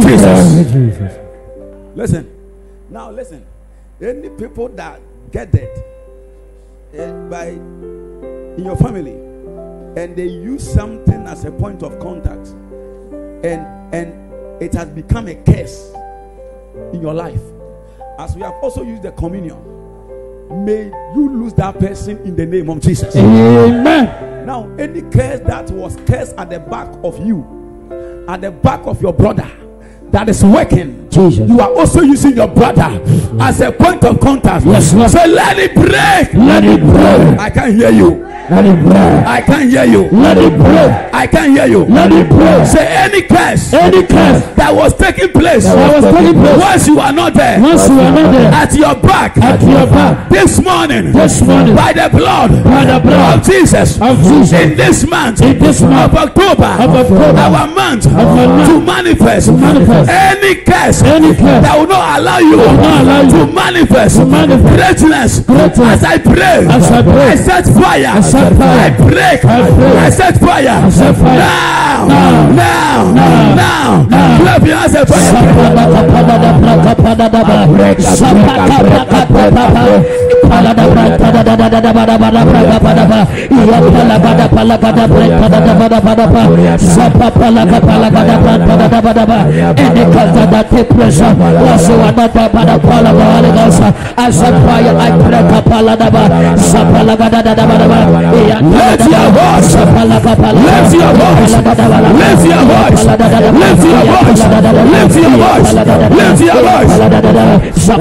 Jesus. Listen. Now listen. Any people that get dead eh, by in your family and they use something as a point of contact and and it has become a curse in your life. As we have also used the communion, may you lose that person in the name of Jesus. Amen. Now, any curse that was cursed at the back of you, at the back of your brother, that is working, Jesus. you are also using your brother as a point of contact. Yes, Lord. So let it break. Let it break. I can't hear you. Let it break. I can't hear you. Let it break. I can't hear you. Let it break. Say any curse Any curse that was taking place that was taking place once you are not there once you are not there at your back at your back this morning this morning by the blood by the blood of Jesus of Jesus in this month In this month of October, of October, our month our month to manifest, manifest, any curse any curse that will not allow you, not allow you to manifest, manifest greatness. greatness. As I pray, As I pray, set fire. I set fire. I break. I break. I set fire. set fire. Now, Now. now, now, now. Clap your hands and fire. Any culture that take place was you pressure was your voice, your voice, your voice, your voice, your voice, your voice,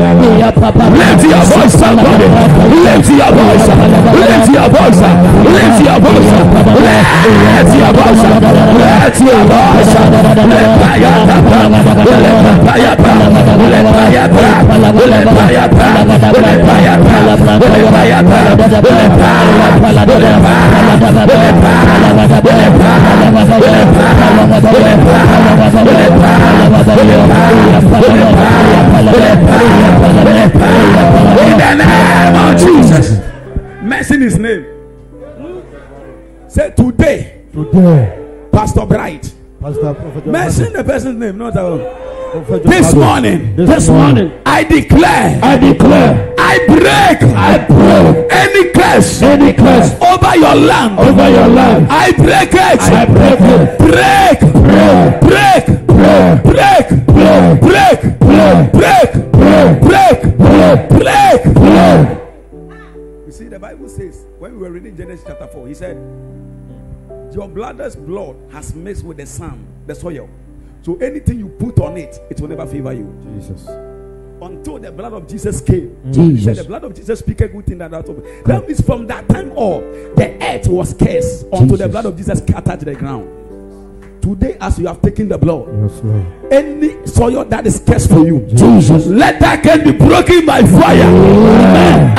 Lift your voice, somebody. Lift your voice. Lift your voice. Lift your voice. Lift your voice. Lift your voice. Let fire come. Jesus. Mention his name. Say today, Today, Pastor Bright. Pastor Prophet Mention the person's name, not our Prophet This morning, This morning, I declare, I declare, I break, I break any curse any curse over your land. over your life. I break it. I break it. break, break, break, break, break, break, break, break, break, break. See, the Bible says when we were reading Genesis chapter 4, he said, Your brother's blood has mixed with the sand, the soil. So anything you put on it, it will never favor you. Jesus. Until the blood of Jesus came. Jesus. He said, The blood of Jesus speak a good thing that out of it. That means from that time on, the earth was cursed until the blood of Jesus touched the ground. Today, as you have taken the blood, Yes, Lord. any soil that is cursed for you, Jesus. let that curse be broken by fire.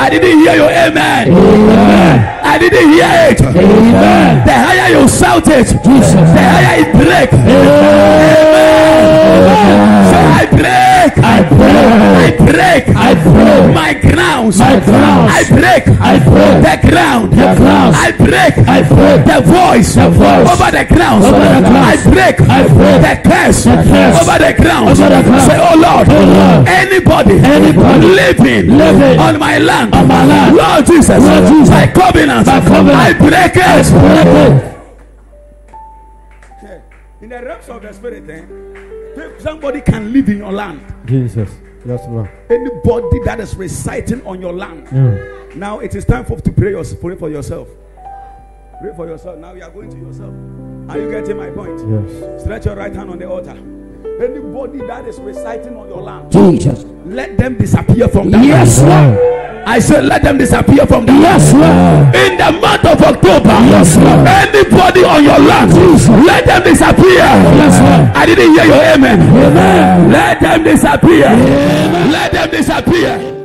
I didn't hear your amen. I didn't hear it. Amen. The higher you shout it, Jesus. the higher it break. Amen. Say, I break. I break. I break. I break. My grounds. My grounds. I break. I break. The ground. The grounds. I break. I break. The voice. The voice. Over the grounds. Over the grounds. I break. I break. The curse. The curse. Over the grounds. Over the grounds. Say, oh Lord. Oh Lord. Anybody. Anybody. Living. Living. On my land. On my land. Lord Jesus. Lord Jesus. My covenant. My covenant. I break it. Break it. In the realms of the spirit, eh, somebody can live in your land. Jesus. Yes, Lord. Anybody that is reciting on your land. Mm. Now it is time for to pray, your, pray for yourself. Pray for yourself. Now you are going to yourself. Are you getting my point? Yes. Stretch your right hand on the altar. Anybody that is reciting on your land, Jesus. let them disappear from that. Yes. Lord. I said, let them disappear from that. Yes. Lord. In the month of October, Yes, Lord. anybody on your land, let them disappear. Yes, Lord. I didn't hear your amen. Amen. Let them disappear. Amen. Let them disappear.